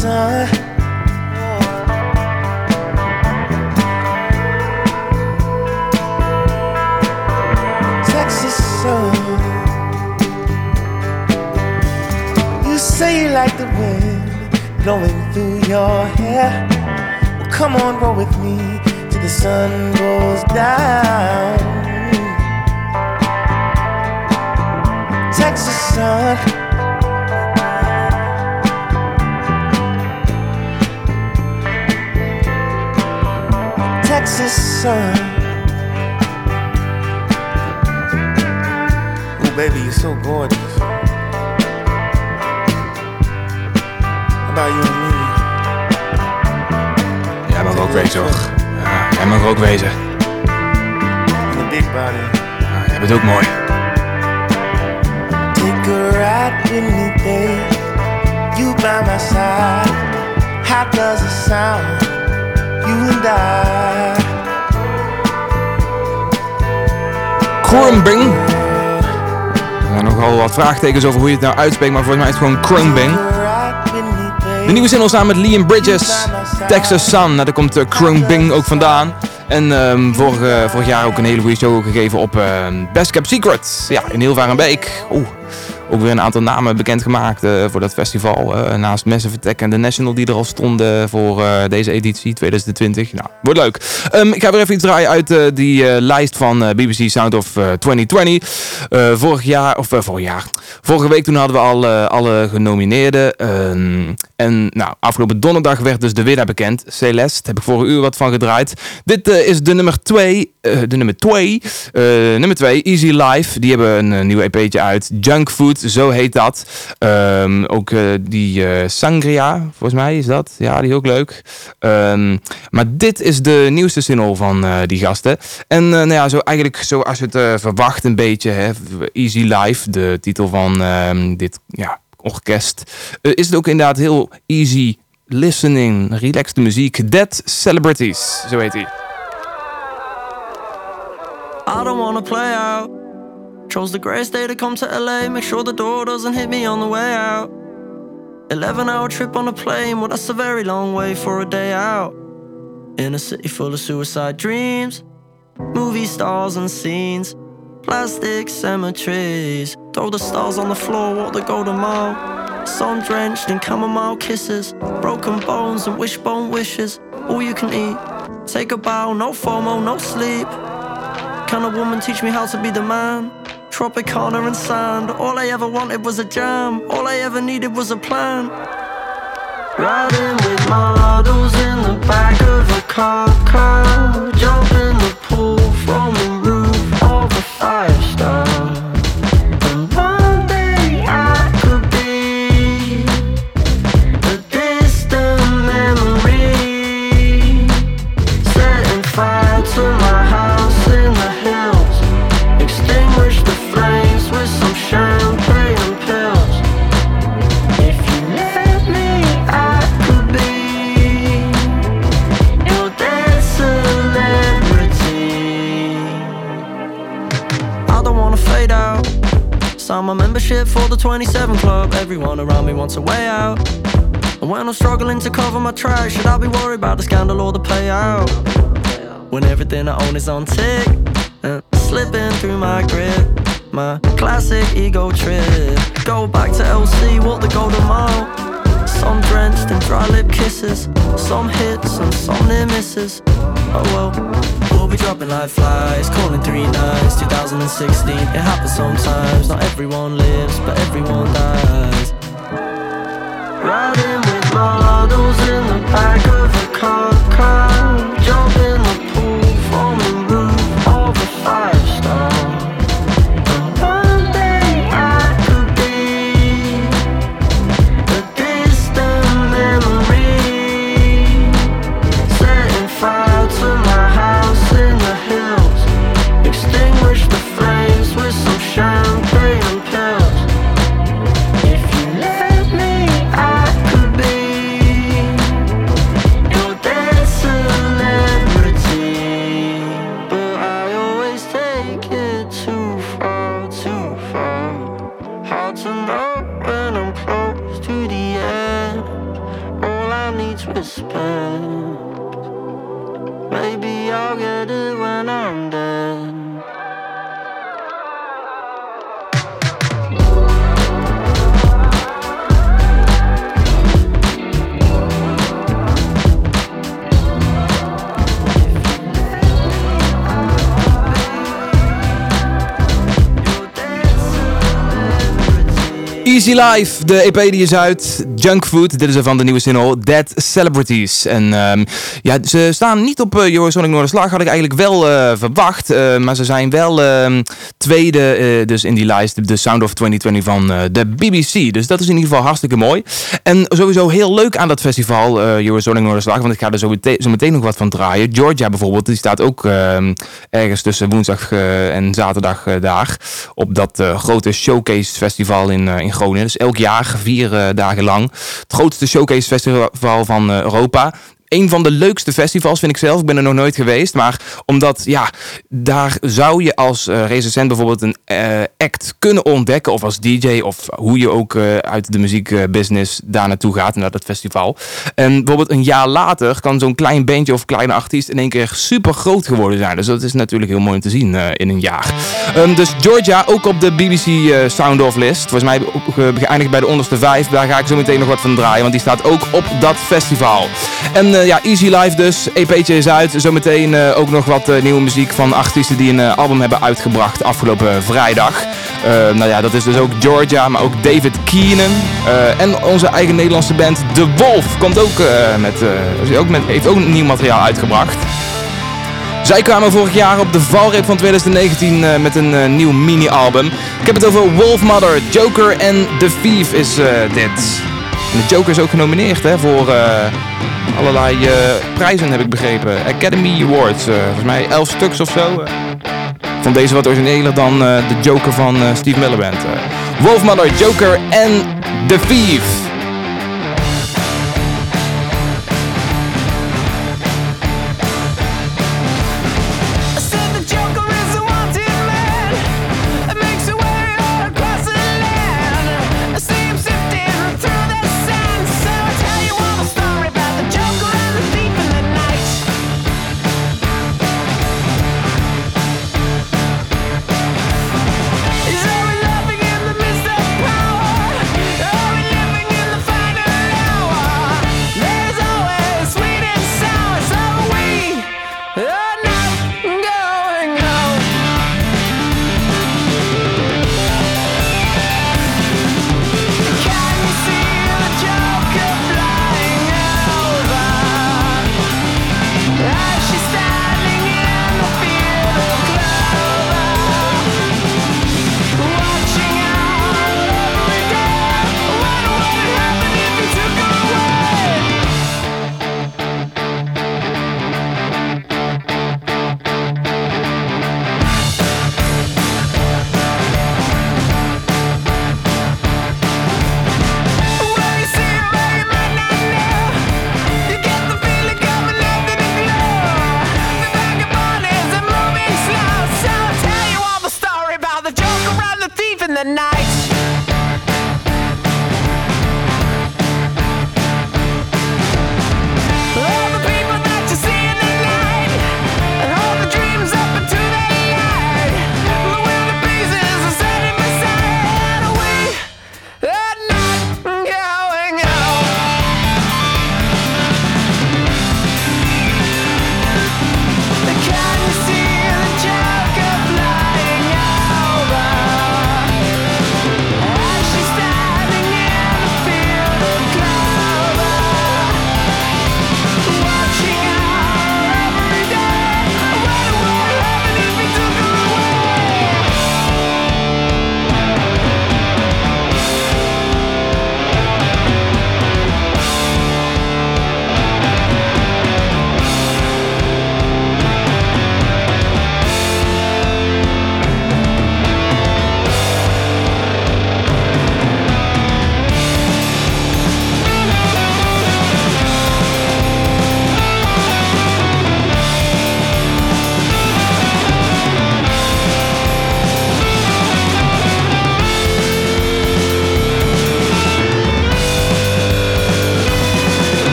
sun. Texas sun. You say you like the wind blowing through your hair. Well, come on, roll with me till the sun goes down. Texas sun. Texas sun. Oh, baby, you're so gorgeous. How about you and me? Jij mag ook wezen hoor. Ja, jij mag ook wezen. In the big body. Ja, jij bent ook mooi. Take a ride with me, babe. You by my side. How does it sound? And I. Er zijn nogal wat vraagtekens over hoe je het nou uitspreekt, maar volgens mij is het gewoon Krumbing. De nieuwe single samen met Liam Bridges, Texas Sun. Nou, daar komt uh, Krumbing ook vandaan. En ehm, vorig, eh, vorig jaar ook een hele goede show gegeven op ehm, Best Kept Secret. Ja, in Hilvarenbeek. Oeh. Ook weer een aantal namen bekendgemaakt eh voor dat festival. eh, naast Massive Attack en de National die er al stonden voor eh, deze editie 2020. Nou, wordt leuk. Ehm, ik ga weer even iets draaien uit die lijst van BBC Sound of eh, 2020. Eh, vorig jaar, of vorig jaar. Vorige week toen hadden we al eh, alle genomineerden. Ehm, en nou, afgelopen donderdag werd dus de winnaar bekend. Celeste, heb ik vorige uur wat van gedraaid. Dit eh, is de nummer 2. de nummer 2. nummer 2, Easy Life. Die hebben een eh, nieuw EP'tje uit. Junk Food. Zo heet dat. Ehm, ook eh, die eh, Sangria, volgens mij is dat. Ja, die is ook leuk. Ehm, maar dit is de nieuwste single van eh, die gasten. En eh, nou ja, zo eigenlijk zoals je het eh, verwacht een beetje. Hè, Easy Life, de titel van ehm, dit ja, orkest. eh, is het ook inderdaad heel easy listening, relaxed muziek. Dead Celebrities, zo heet hij. I don't wanna play out. Chose the greatest day to come to LA. Make sure the door doesn't hit me on the way out. 11 hour trip on a plane. Well, that's a very long way for a day out. In a city full of suicide dreams, movie stars and scenes, plastic cemeteries. Throw the stars on the floor, walk the golden mile. Sun drenched in chamomile kisses, broken bones and wishbone wishes. All you can eat. Take a bow, no FOMO, no sleep. Can a woman teach me how to be the man? Tropicana and sand. All I ever wanted was a jam. All I ever needed was a plan. Riding with models in the back of a car, car. Jump of my membership for the 27 Club. Everyone around me wants a way out. And when I'm struggling to cover my tracks, should I be worried about the scandal or the payout? When everything I own is on tick and slipping through my grip. My classic ego trip. Go back to LC, walk the golden mile. Some drenched in dry lip kisses. Some hits and some near misses. Oh well, we'll be dropping like flies. Calling three nights, 2016. It happens sometimes. Not everyone lives, but everyone dies. Riding with models in the back of a car, car. Jump Easy Life, de EP die is uit. Junk Food, dit is er van de nieuwe single Dead Celebrities. En ehm, ja, ze staan niet op uh, Eurosonic Noorderslag, had ik eigenlijk wel eh, verwacht. Eh, maar ze zijn wel ehm, tweede eh, dus in die lijst, de Sound of 2020 van eh, de BBC. Dus dat is in ieder geval hartstikke mooi. En sowieso heel leuk aan dat festival, eh Eurosonic Noorderslag, want ik ga er zo meteen, nog wat van draaien. Georgia bijvoorbeeld, die staat ook ehm, ergens tussen woensdag eh, en zaterdag eh, daar. Op dat eh, grote showcase festival in, eh, in Groningen. Dus elk jaar, vier eh, dagen lang. Het grootste showcase festival van eh, Europa. Een van de leukste festivals vind ik zelf. Ik ben er nog nooit geweest. Maar omdat, ja, daar zou je als eh, recensent bijvoorbeeld een eh, act kunnen ontdekken. Of als DJ. Of hoe je ook eh, uit de muziekbusiness daar naartoe gaat. Naar dat festival. En bijvoorbeeld een jaar later kan zo'n klein bandje of kleine artiest in één keer super groot geworden zijn. Dus dat is natuurlijk heel mooi om te zien in een jaar. Ehm, dus Georgia ook op de BBC Sound Off list. Volgens mij geëindigd bij de onderste vijf. Daar ga ik zo meteen nog wat van draaien. Want die staat ook op dat festival. En ja, Easy Life dus. EP'tje is uit. Zometeen eh, ook nog wat eh, nieuwe muziek van artiesten die een eh, album hebben uitgebracht afgelopen vrijdag. Eh, nou ja, dat is dus ook Georgia, maar ook David Keenan. Eh, en onze eigen Nederlandse band The Wolf komt ook, eh, met, eh, ook met, heeft ook nieuw materiaal uitgebracht. Zij kwamen vorig jaar op de valreep van 2019 eh, met een eh, nieuw mini-album. Ik heb het over Wolf Mother, Joker en The Thief is eh, dit. De Joker is ook genomineerd hè, voor eh, allerlei eh, prijzen, heb ik begrepen. Academy Awards, eh, volgens mij 11 stuks of zo. Van deze wat origineler dan de Joker van Steve Miller Band. eh. Wolf Mother, Joker en The Thief.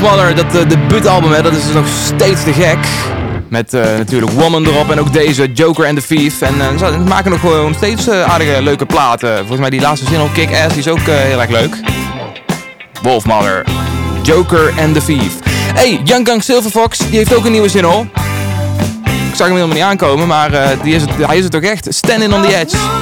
Wolfmother, dat uh, debuutalbum, hè, dat is dus nog steeds te gek. Met eh, natuurlijk Woman erop en ook deze, Joker and the Thief. En eh, ze maken nog gewoon steeds aardige, leuke platen. Volgens mij die laatste zin op Kick-Ass, die is ook heel erg leuk. Wolfmother, Joker and the Thief. Hey, Young Gun Silverfox, die heeft ook een nieuwe zin. Ik zag hem helemaal niet aankomen, maar die is het, hij is het ook echt. Standing on the Edge.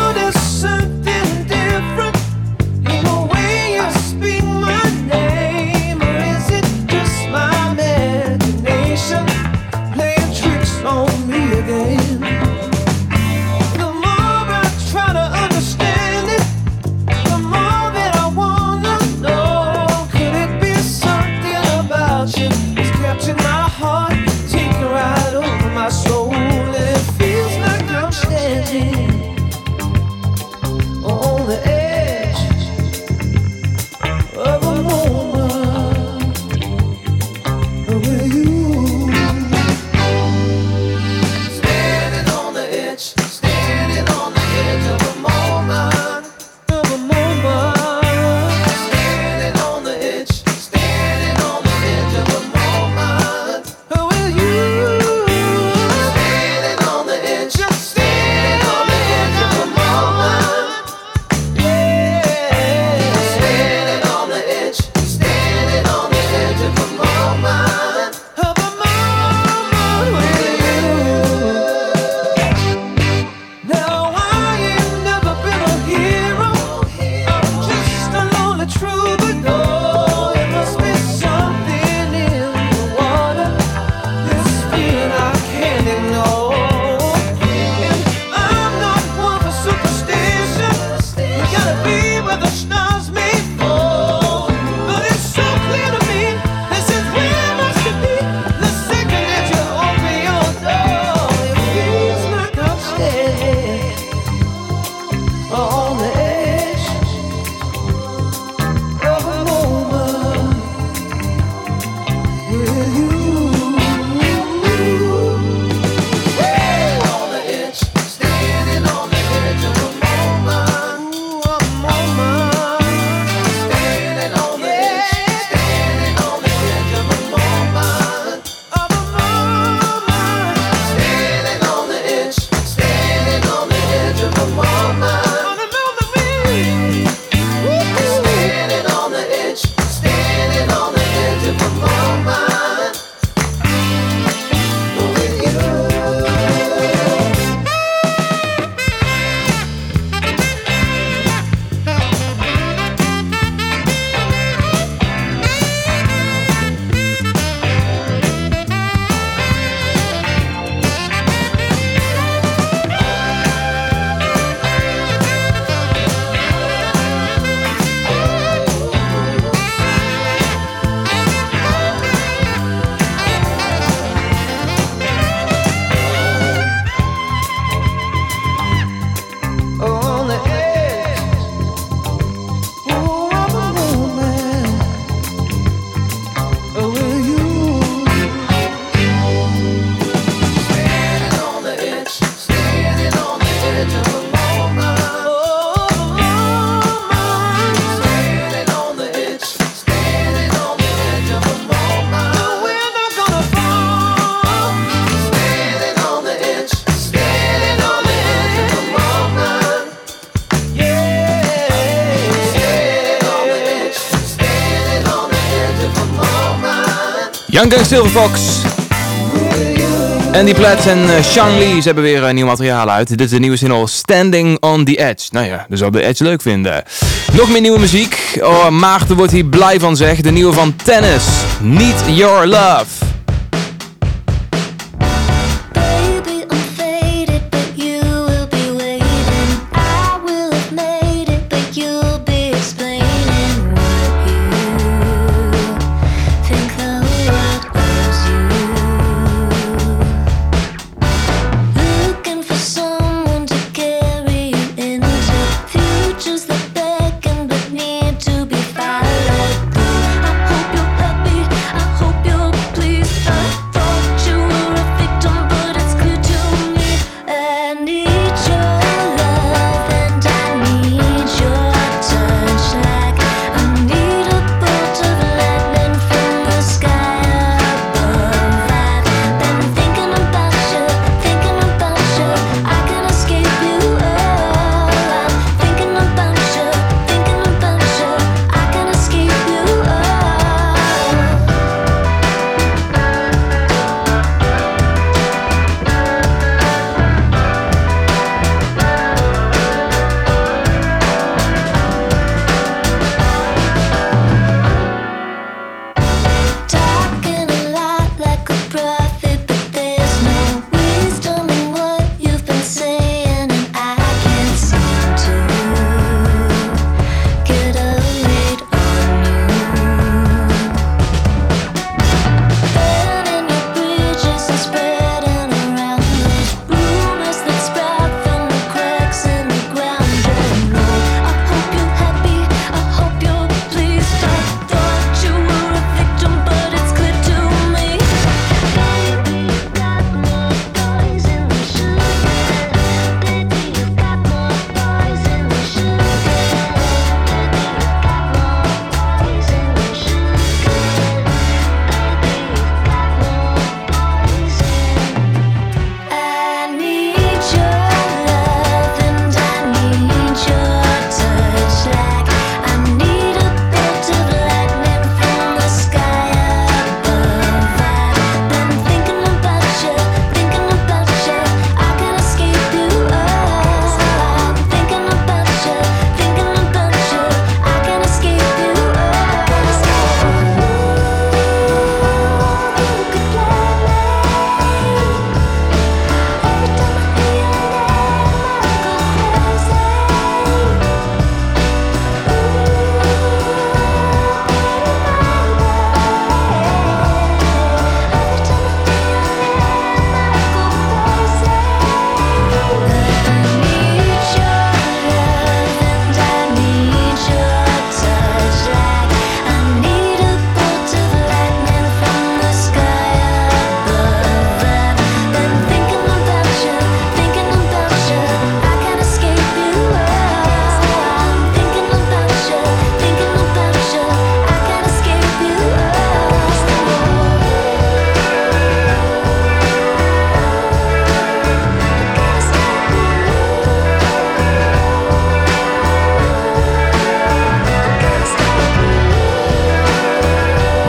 Young Gun Silver Fox. Andy Platt en eh, Sean Lee, hebben weer eh, nieuw materiaal uit. Dit is de nieuwe single Standing on the Edge. Nou ja, dus op de Edge leuk vinden. Nog meer nieuwe muziek. Oh, Maarten wordt hier blij van zeg. De nieuwe van Tennis. Need Your Love.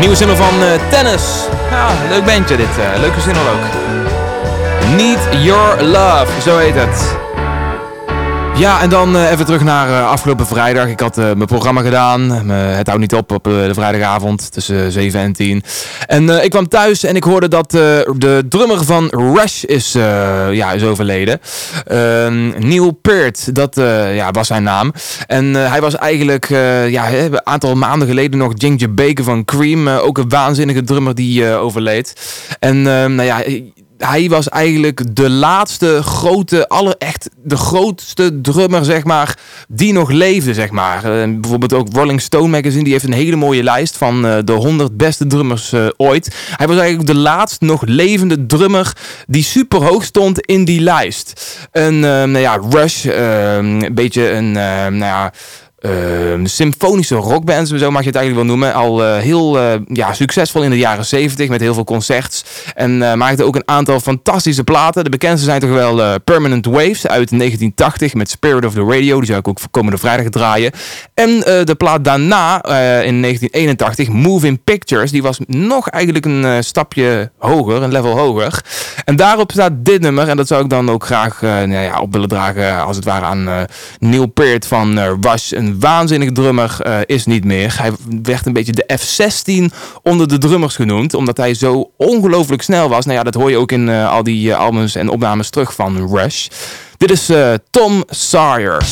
Nieuwe single van eh, Tennis. Ja, leuk bandje dit. eh, leuke single ook. Need Your Love, zo heet het. Ja, en dan eh, even terug naar eh, afgelopen vrijdag. Ik had eh, mijn programma gedaan. Het houdt niet op op de vrijdagavond tussen 7 en 10. En ik kwam thuis en ik hoorde dat de drummer van Rush is, ja, is overleden. Ehm, Neil Peart, dat ja, was zijn naam. En hij was eigenlijk ja, een aantal maanden geleden nog Ginger Baker van Cream. ook een waanzinnige drummer die overleed. En ehm, nou ja, hij was eigenlijk de laatste grote, aller echt de grootste drummer, zeg maar, die nog leefde, zeg maar. Eh, bijvoorbeeld ook Rolling Stone magazine, die heeft een hele mooie lijst van eh, de 100 beste drummers eh, ooit. Hij was eigenlijk de laatste nog levende drummer die super hoog stond in die lijst. En eh, nou ja, Rush, een beetje een, nou ja, symfonische rockband, zo mag je het eigenlijk wel noemen. Al eh, heel eh, ja, succesvol in de jaren 70 met heel veel concerts. En eh, maakte ook een aantal fantastische platen. De bekendste zijn toch wel Permanent Waves uit 1980 met Spirit of the Radio. Die zou ik ook komende vrijdag draaien. En de plaat daarna, in 1981, Moving Pictures. Die was nog eigenlijk een stapje hoger, een level hoger. En daarop staat dit nummer. En dat zou ik dan ook graag nou ja, op willen dragen als het ware aan Neil Peart van Rush. Waanzinnig drummer eh, is niet meer. Hij werd een beetje de F-16 onder de drummers genoemd. Omdat hij zo ongelooflijk snel was. Nou ja, dat hoor je ook in eh, al die eh, albums en opnames terug van Rush. Dit is Tom Sawyer.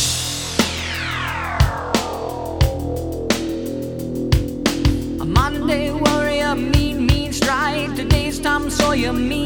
A Monday warrior, mean, mean stride. Today's Tom Sawyer, mean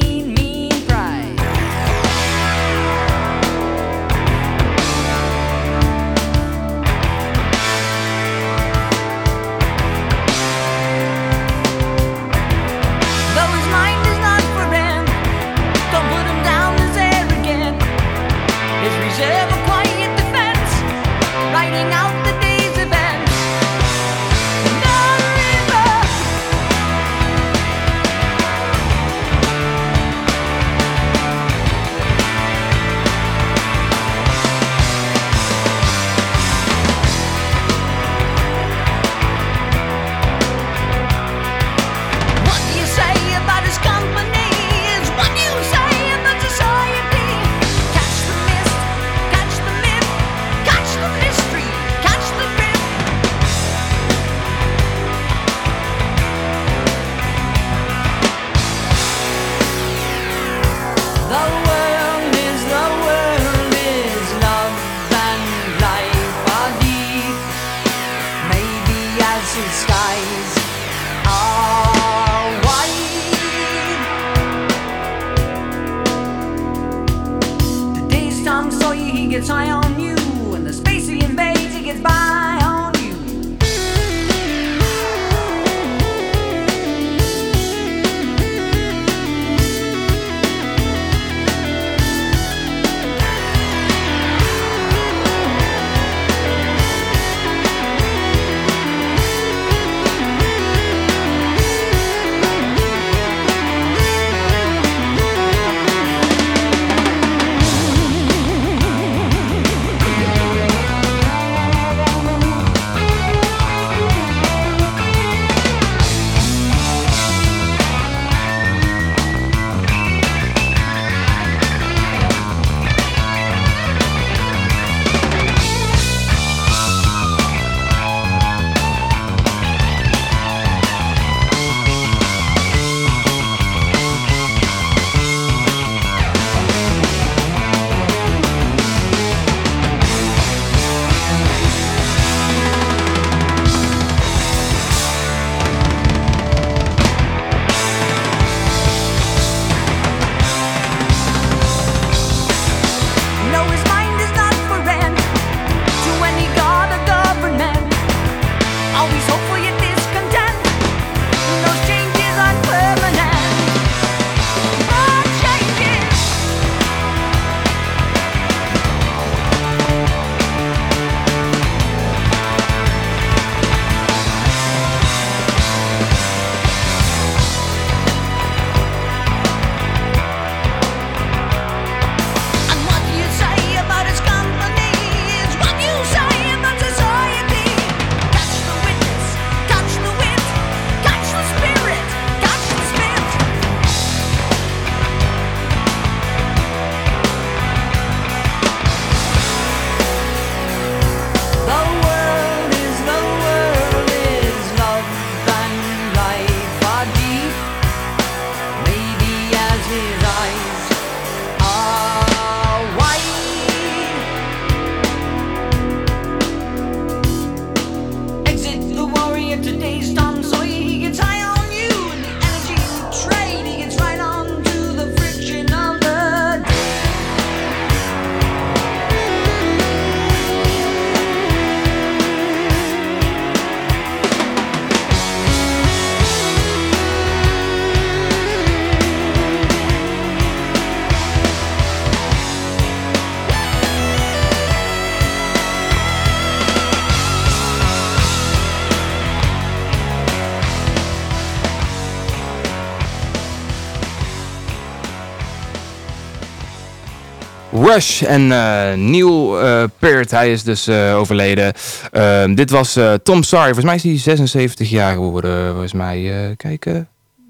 Rush en eh, Neil eh, Peart, hij is dus eh, overleden. Ehm, dit was Tom Sawyer, volgens mij is hij 76 jaar geworden. Volgens mij, kijken,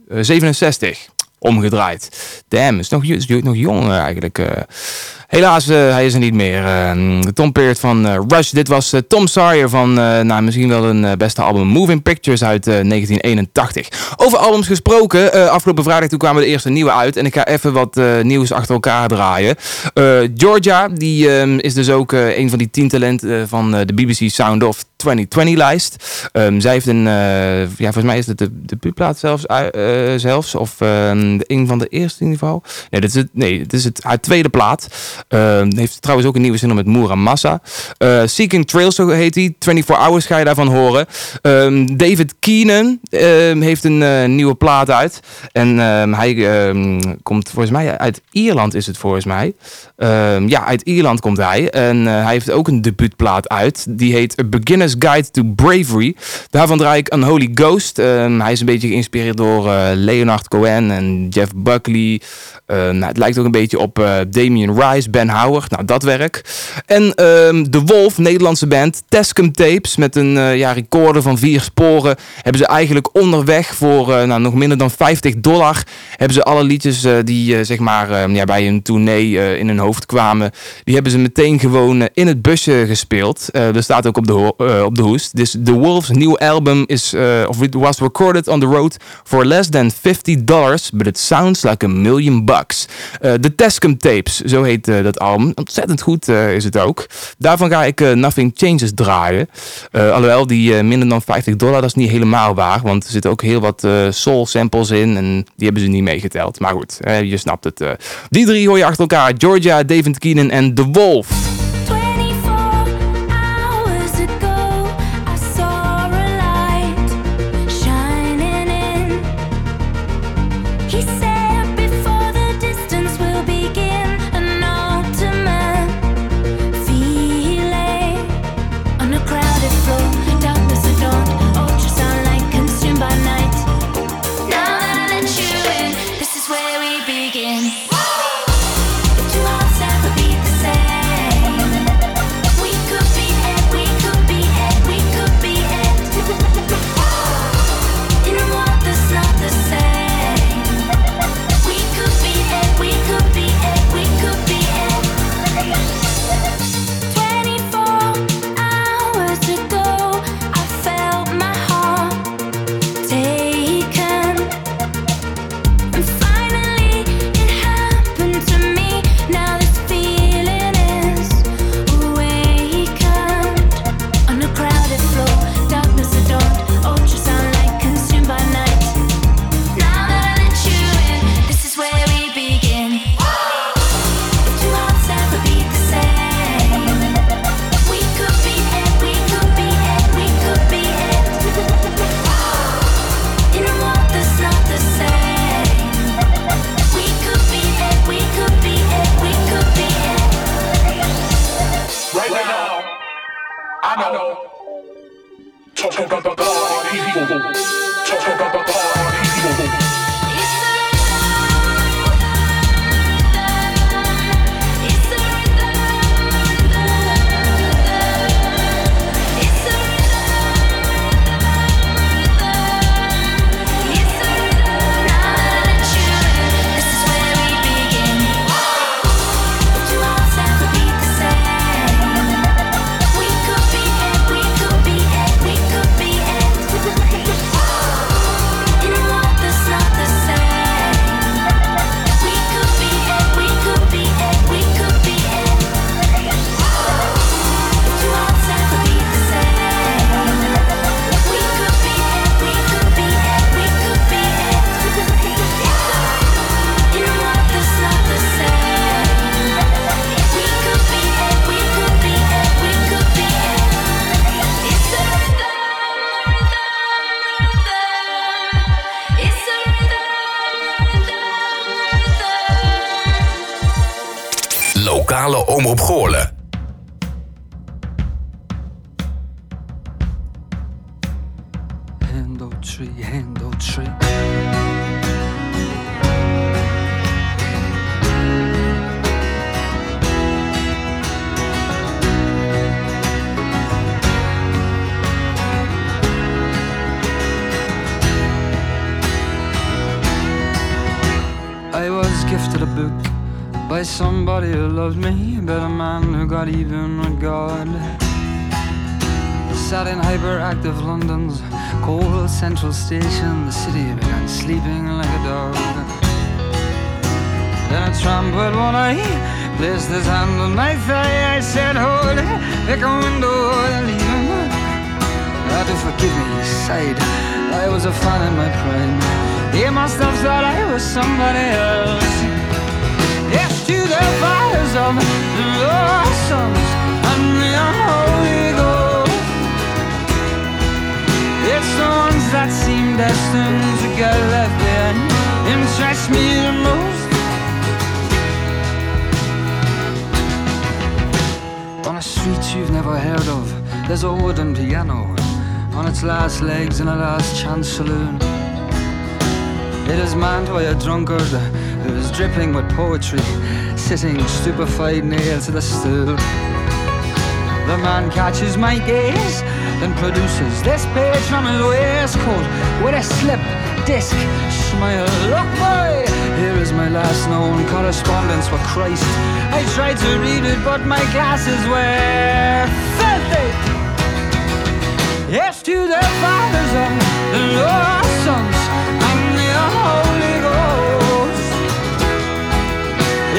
Eh, 67, omgedraaid. Damn, is nog, is nog jong eigenlijk. Eh. Helaas, eh, hij is er niet meer. Ehm, Tom Peart van eh, Rush. Dit was eh, Tom Sawyer van eh, nou, misschien wel een eh, beste album Moving Pictures uit eh, 1981. Over albums gesproken. eh, afgelopen vrijdag toen kwamen de eerste nieuwe uit. En ik ga even wat eh, nieuws achter elkaar draaien. Eh, Georgia, die ehm, is dus ook eh, een van die tien talenten eh, van eh, de BBC Sound of 2020-lijst. Ehm, zij heeft een, eh, ja, volgens mij is het de, puurplaat zelfs, eh, eh, zelfs. Of ehm, een van de eerste in ieder geval. Nee, dit is het, nee, dit is het, haar tweede plaat. Ehm, heeft trouwens ook een nieuwe zin met Muramasa. Eh Seeking Trails, zo heet hij. 24 Hours ga je daarvan horen. Ehm, David Keenan ehm, heeft een eh, nieuwe plaat uit. En hij komt volgens mij uit Ierland is het volgens mij. Ja, uit Ierland komt hij. En eh, hij heeft ook een debuutplaat uit. Die heet A Beginner's Guide to Bravery. Daarvan draai ik Unholy Ghost. Hij is een beetje geïnspireerd door Leonard Cohen en Jeff Buckley. Nou, het lijkt ook een beetje op Damien Rice, Ben Howard. Nou, dat werk. En ehm, De Wolf, Nederlandse band. Tescum Tapes met een eh, ja, recorder van vier sporen. Hebben ze eigenlijk onderweg voor eh, nou, nog minder dan 50 dollar. Hebben ze alle liedjes eh, die zeg maar, eh, ja, bij een tournee in hun hoofd kwamen. Die hebben ze meteen gewoon in het busje gespeeld. Er staat ook op de, op de hoest. Dus The Wolf's new album is, of it was recorded on the road for less than 50 dollars. But it sounds like a million bucks. De Tescum Tapes, zo heet dat album. Ontzettend goed eh, is het ook. Daarvan ga ik eh, Nothing Changes draaien. Eh, alhoewel, die eh, minder dan 50 dollar, dat is niet helemaal waar. Want er zitten ook heel wat eh, soul samples in. En die hebben ze niet meegeteld. Maar goed, eh, je snapt het. eh. Die drie hoor je achter elkaar. Georgia, David Keenan en The Wolf. Catches my gaze, then produces this page from his waistcoat with a slip disc smile. Look, boy, here is my last known correspondence with Christ. I tried to read it, but my glasses were filthy. Yes, to the fathers of the lost sons and the Holy Ghost.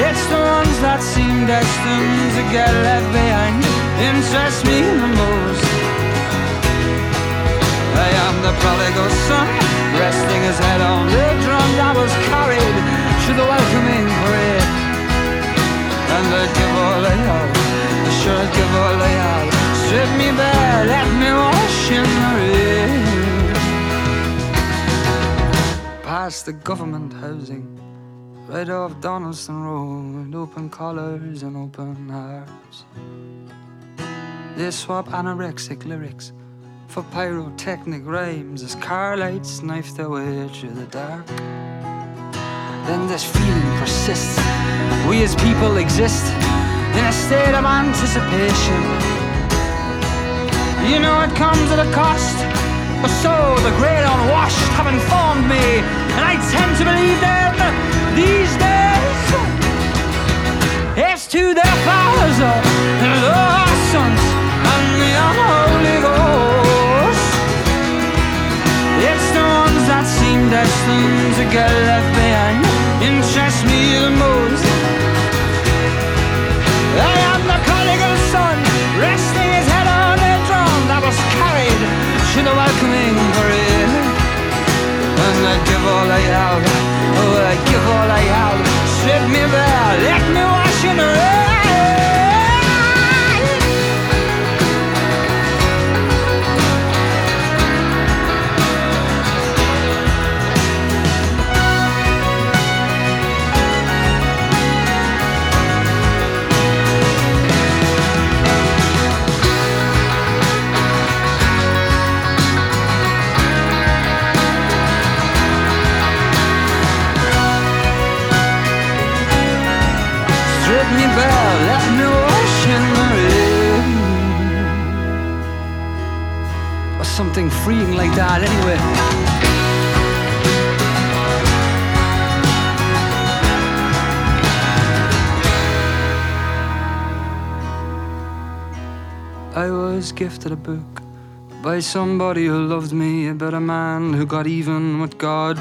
It's the ones that seem destined to get left behind. Interest me the most. I am the prodigal son, resting his head on the drum that was carried to the welcoming parade. And I'd give all I have, I should give all I have. Strip me bare, let me wash in the rain. Past the government housing, right off Donaldson Road, open collars and open hearts. They swap anorexic lyrics for pyrotechnic rhymes as car lights knife their way through the dark. Then this feeling persists. We as people exist in a state of anticipation. You know it comes at a cost, but so the great unwashed have informed me, and I tend to believe them these days. It's to their fathers and their sons destined to get left behind. Me the most. I am the son, resting his head on a drum that was carried to the welcoming. And I give all I have, oh, I give all I have. Strip me bare, let me wash in the rain. Something freeing like that, anyway. I was gifted a book by somebody who loved me, but a man who got even with God.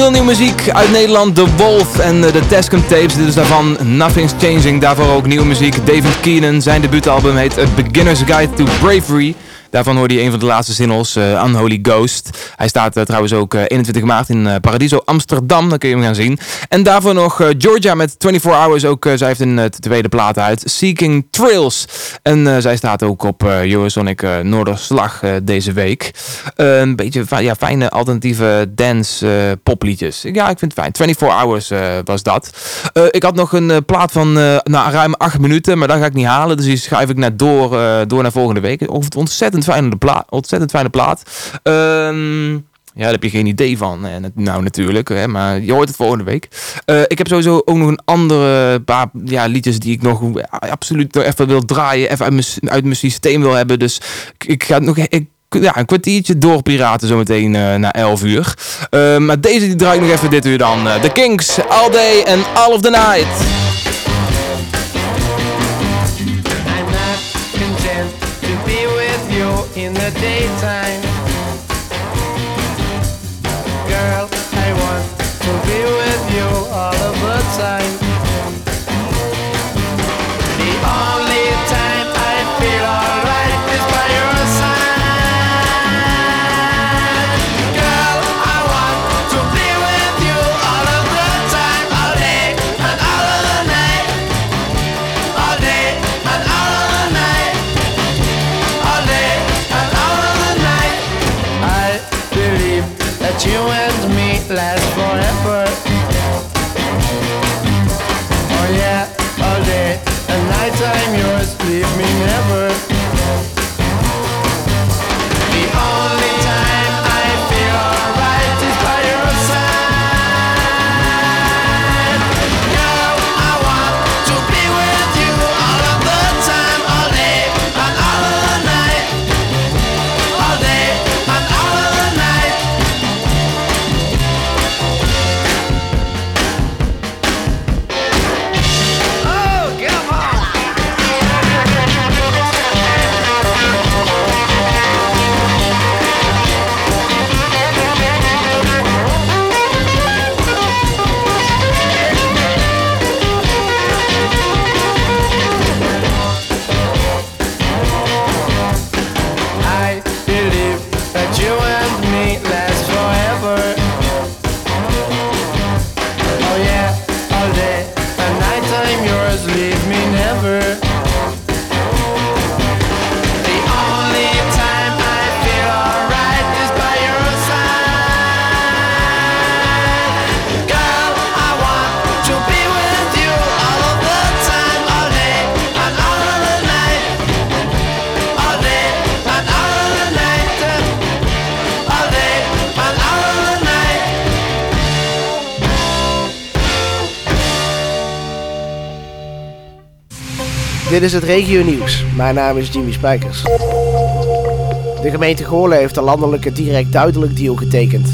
Veel nieuwe muziek uit Nederland. The Wolf en eh, de Tascam Tapes. Dit is daarvan Nothing's Changing. Daarvoor ook nieuwe muziek. David Keenan. Zijn debuutalbum heet A Beginner's Guide to Bravery. Daarvan hoorde je een van de laatste singles, uh, Unholy Ghost. Hij staat uh, trouwens ook uh, 21 maart in Paradiso Amsterdam, dan kun je hem gaan zien. En daarvoor nog Georgia met 24 Hours, ook zij heeft een tweede plaat uit, Seeking Trails. En zij staat ook op Eurosonic Noorderslag deze week. Een beetje ja, fijne alternatieve dance popliedjes. Ja, ik vind het fijn. 24 Hours was dat. Ik had nog een plaat van nou, ruim 8 minuten, maar dat ga ik niet halen. Dus die schuif ik net door, door naar volgende week. Of het ontzettend fijne plaat. Ontzettend fijne plaat. Ja, daar heb je geen idee van. Nou, natuurlijk. Hè, maar je hoort het volgende week. Uh, ik heb sowieso ook nog een andere paar ja, liedjes die ik nog absoluut nog even wil draaien. Even uit mijn, uit mijn systeem wil hebben. Dus ik, ga nog... Ik, ja, een kwartiertje doorpiraten zometeen uh, na 11 uur. Uh, maar deze die draai ik nog even dit uur dan. Uh, The Kings, All Day and All of the Night. In the daytime. Dit is het regio nieuws. Mijn naam is Jimmy Spijkers. De gemeente Goorlen heeft de landelijke direct duidelijk deal getekend.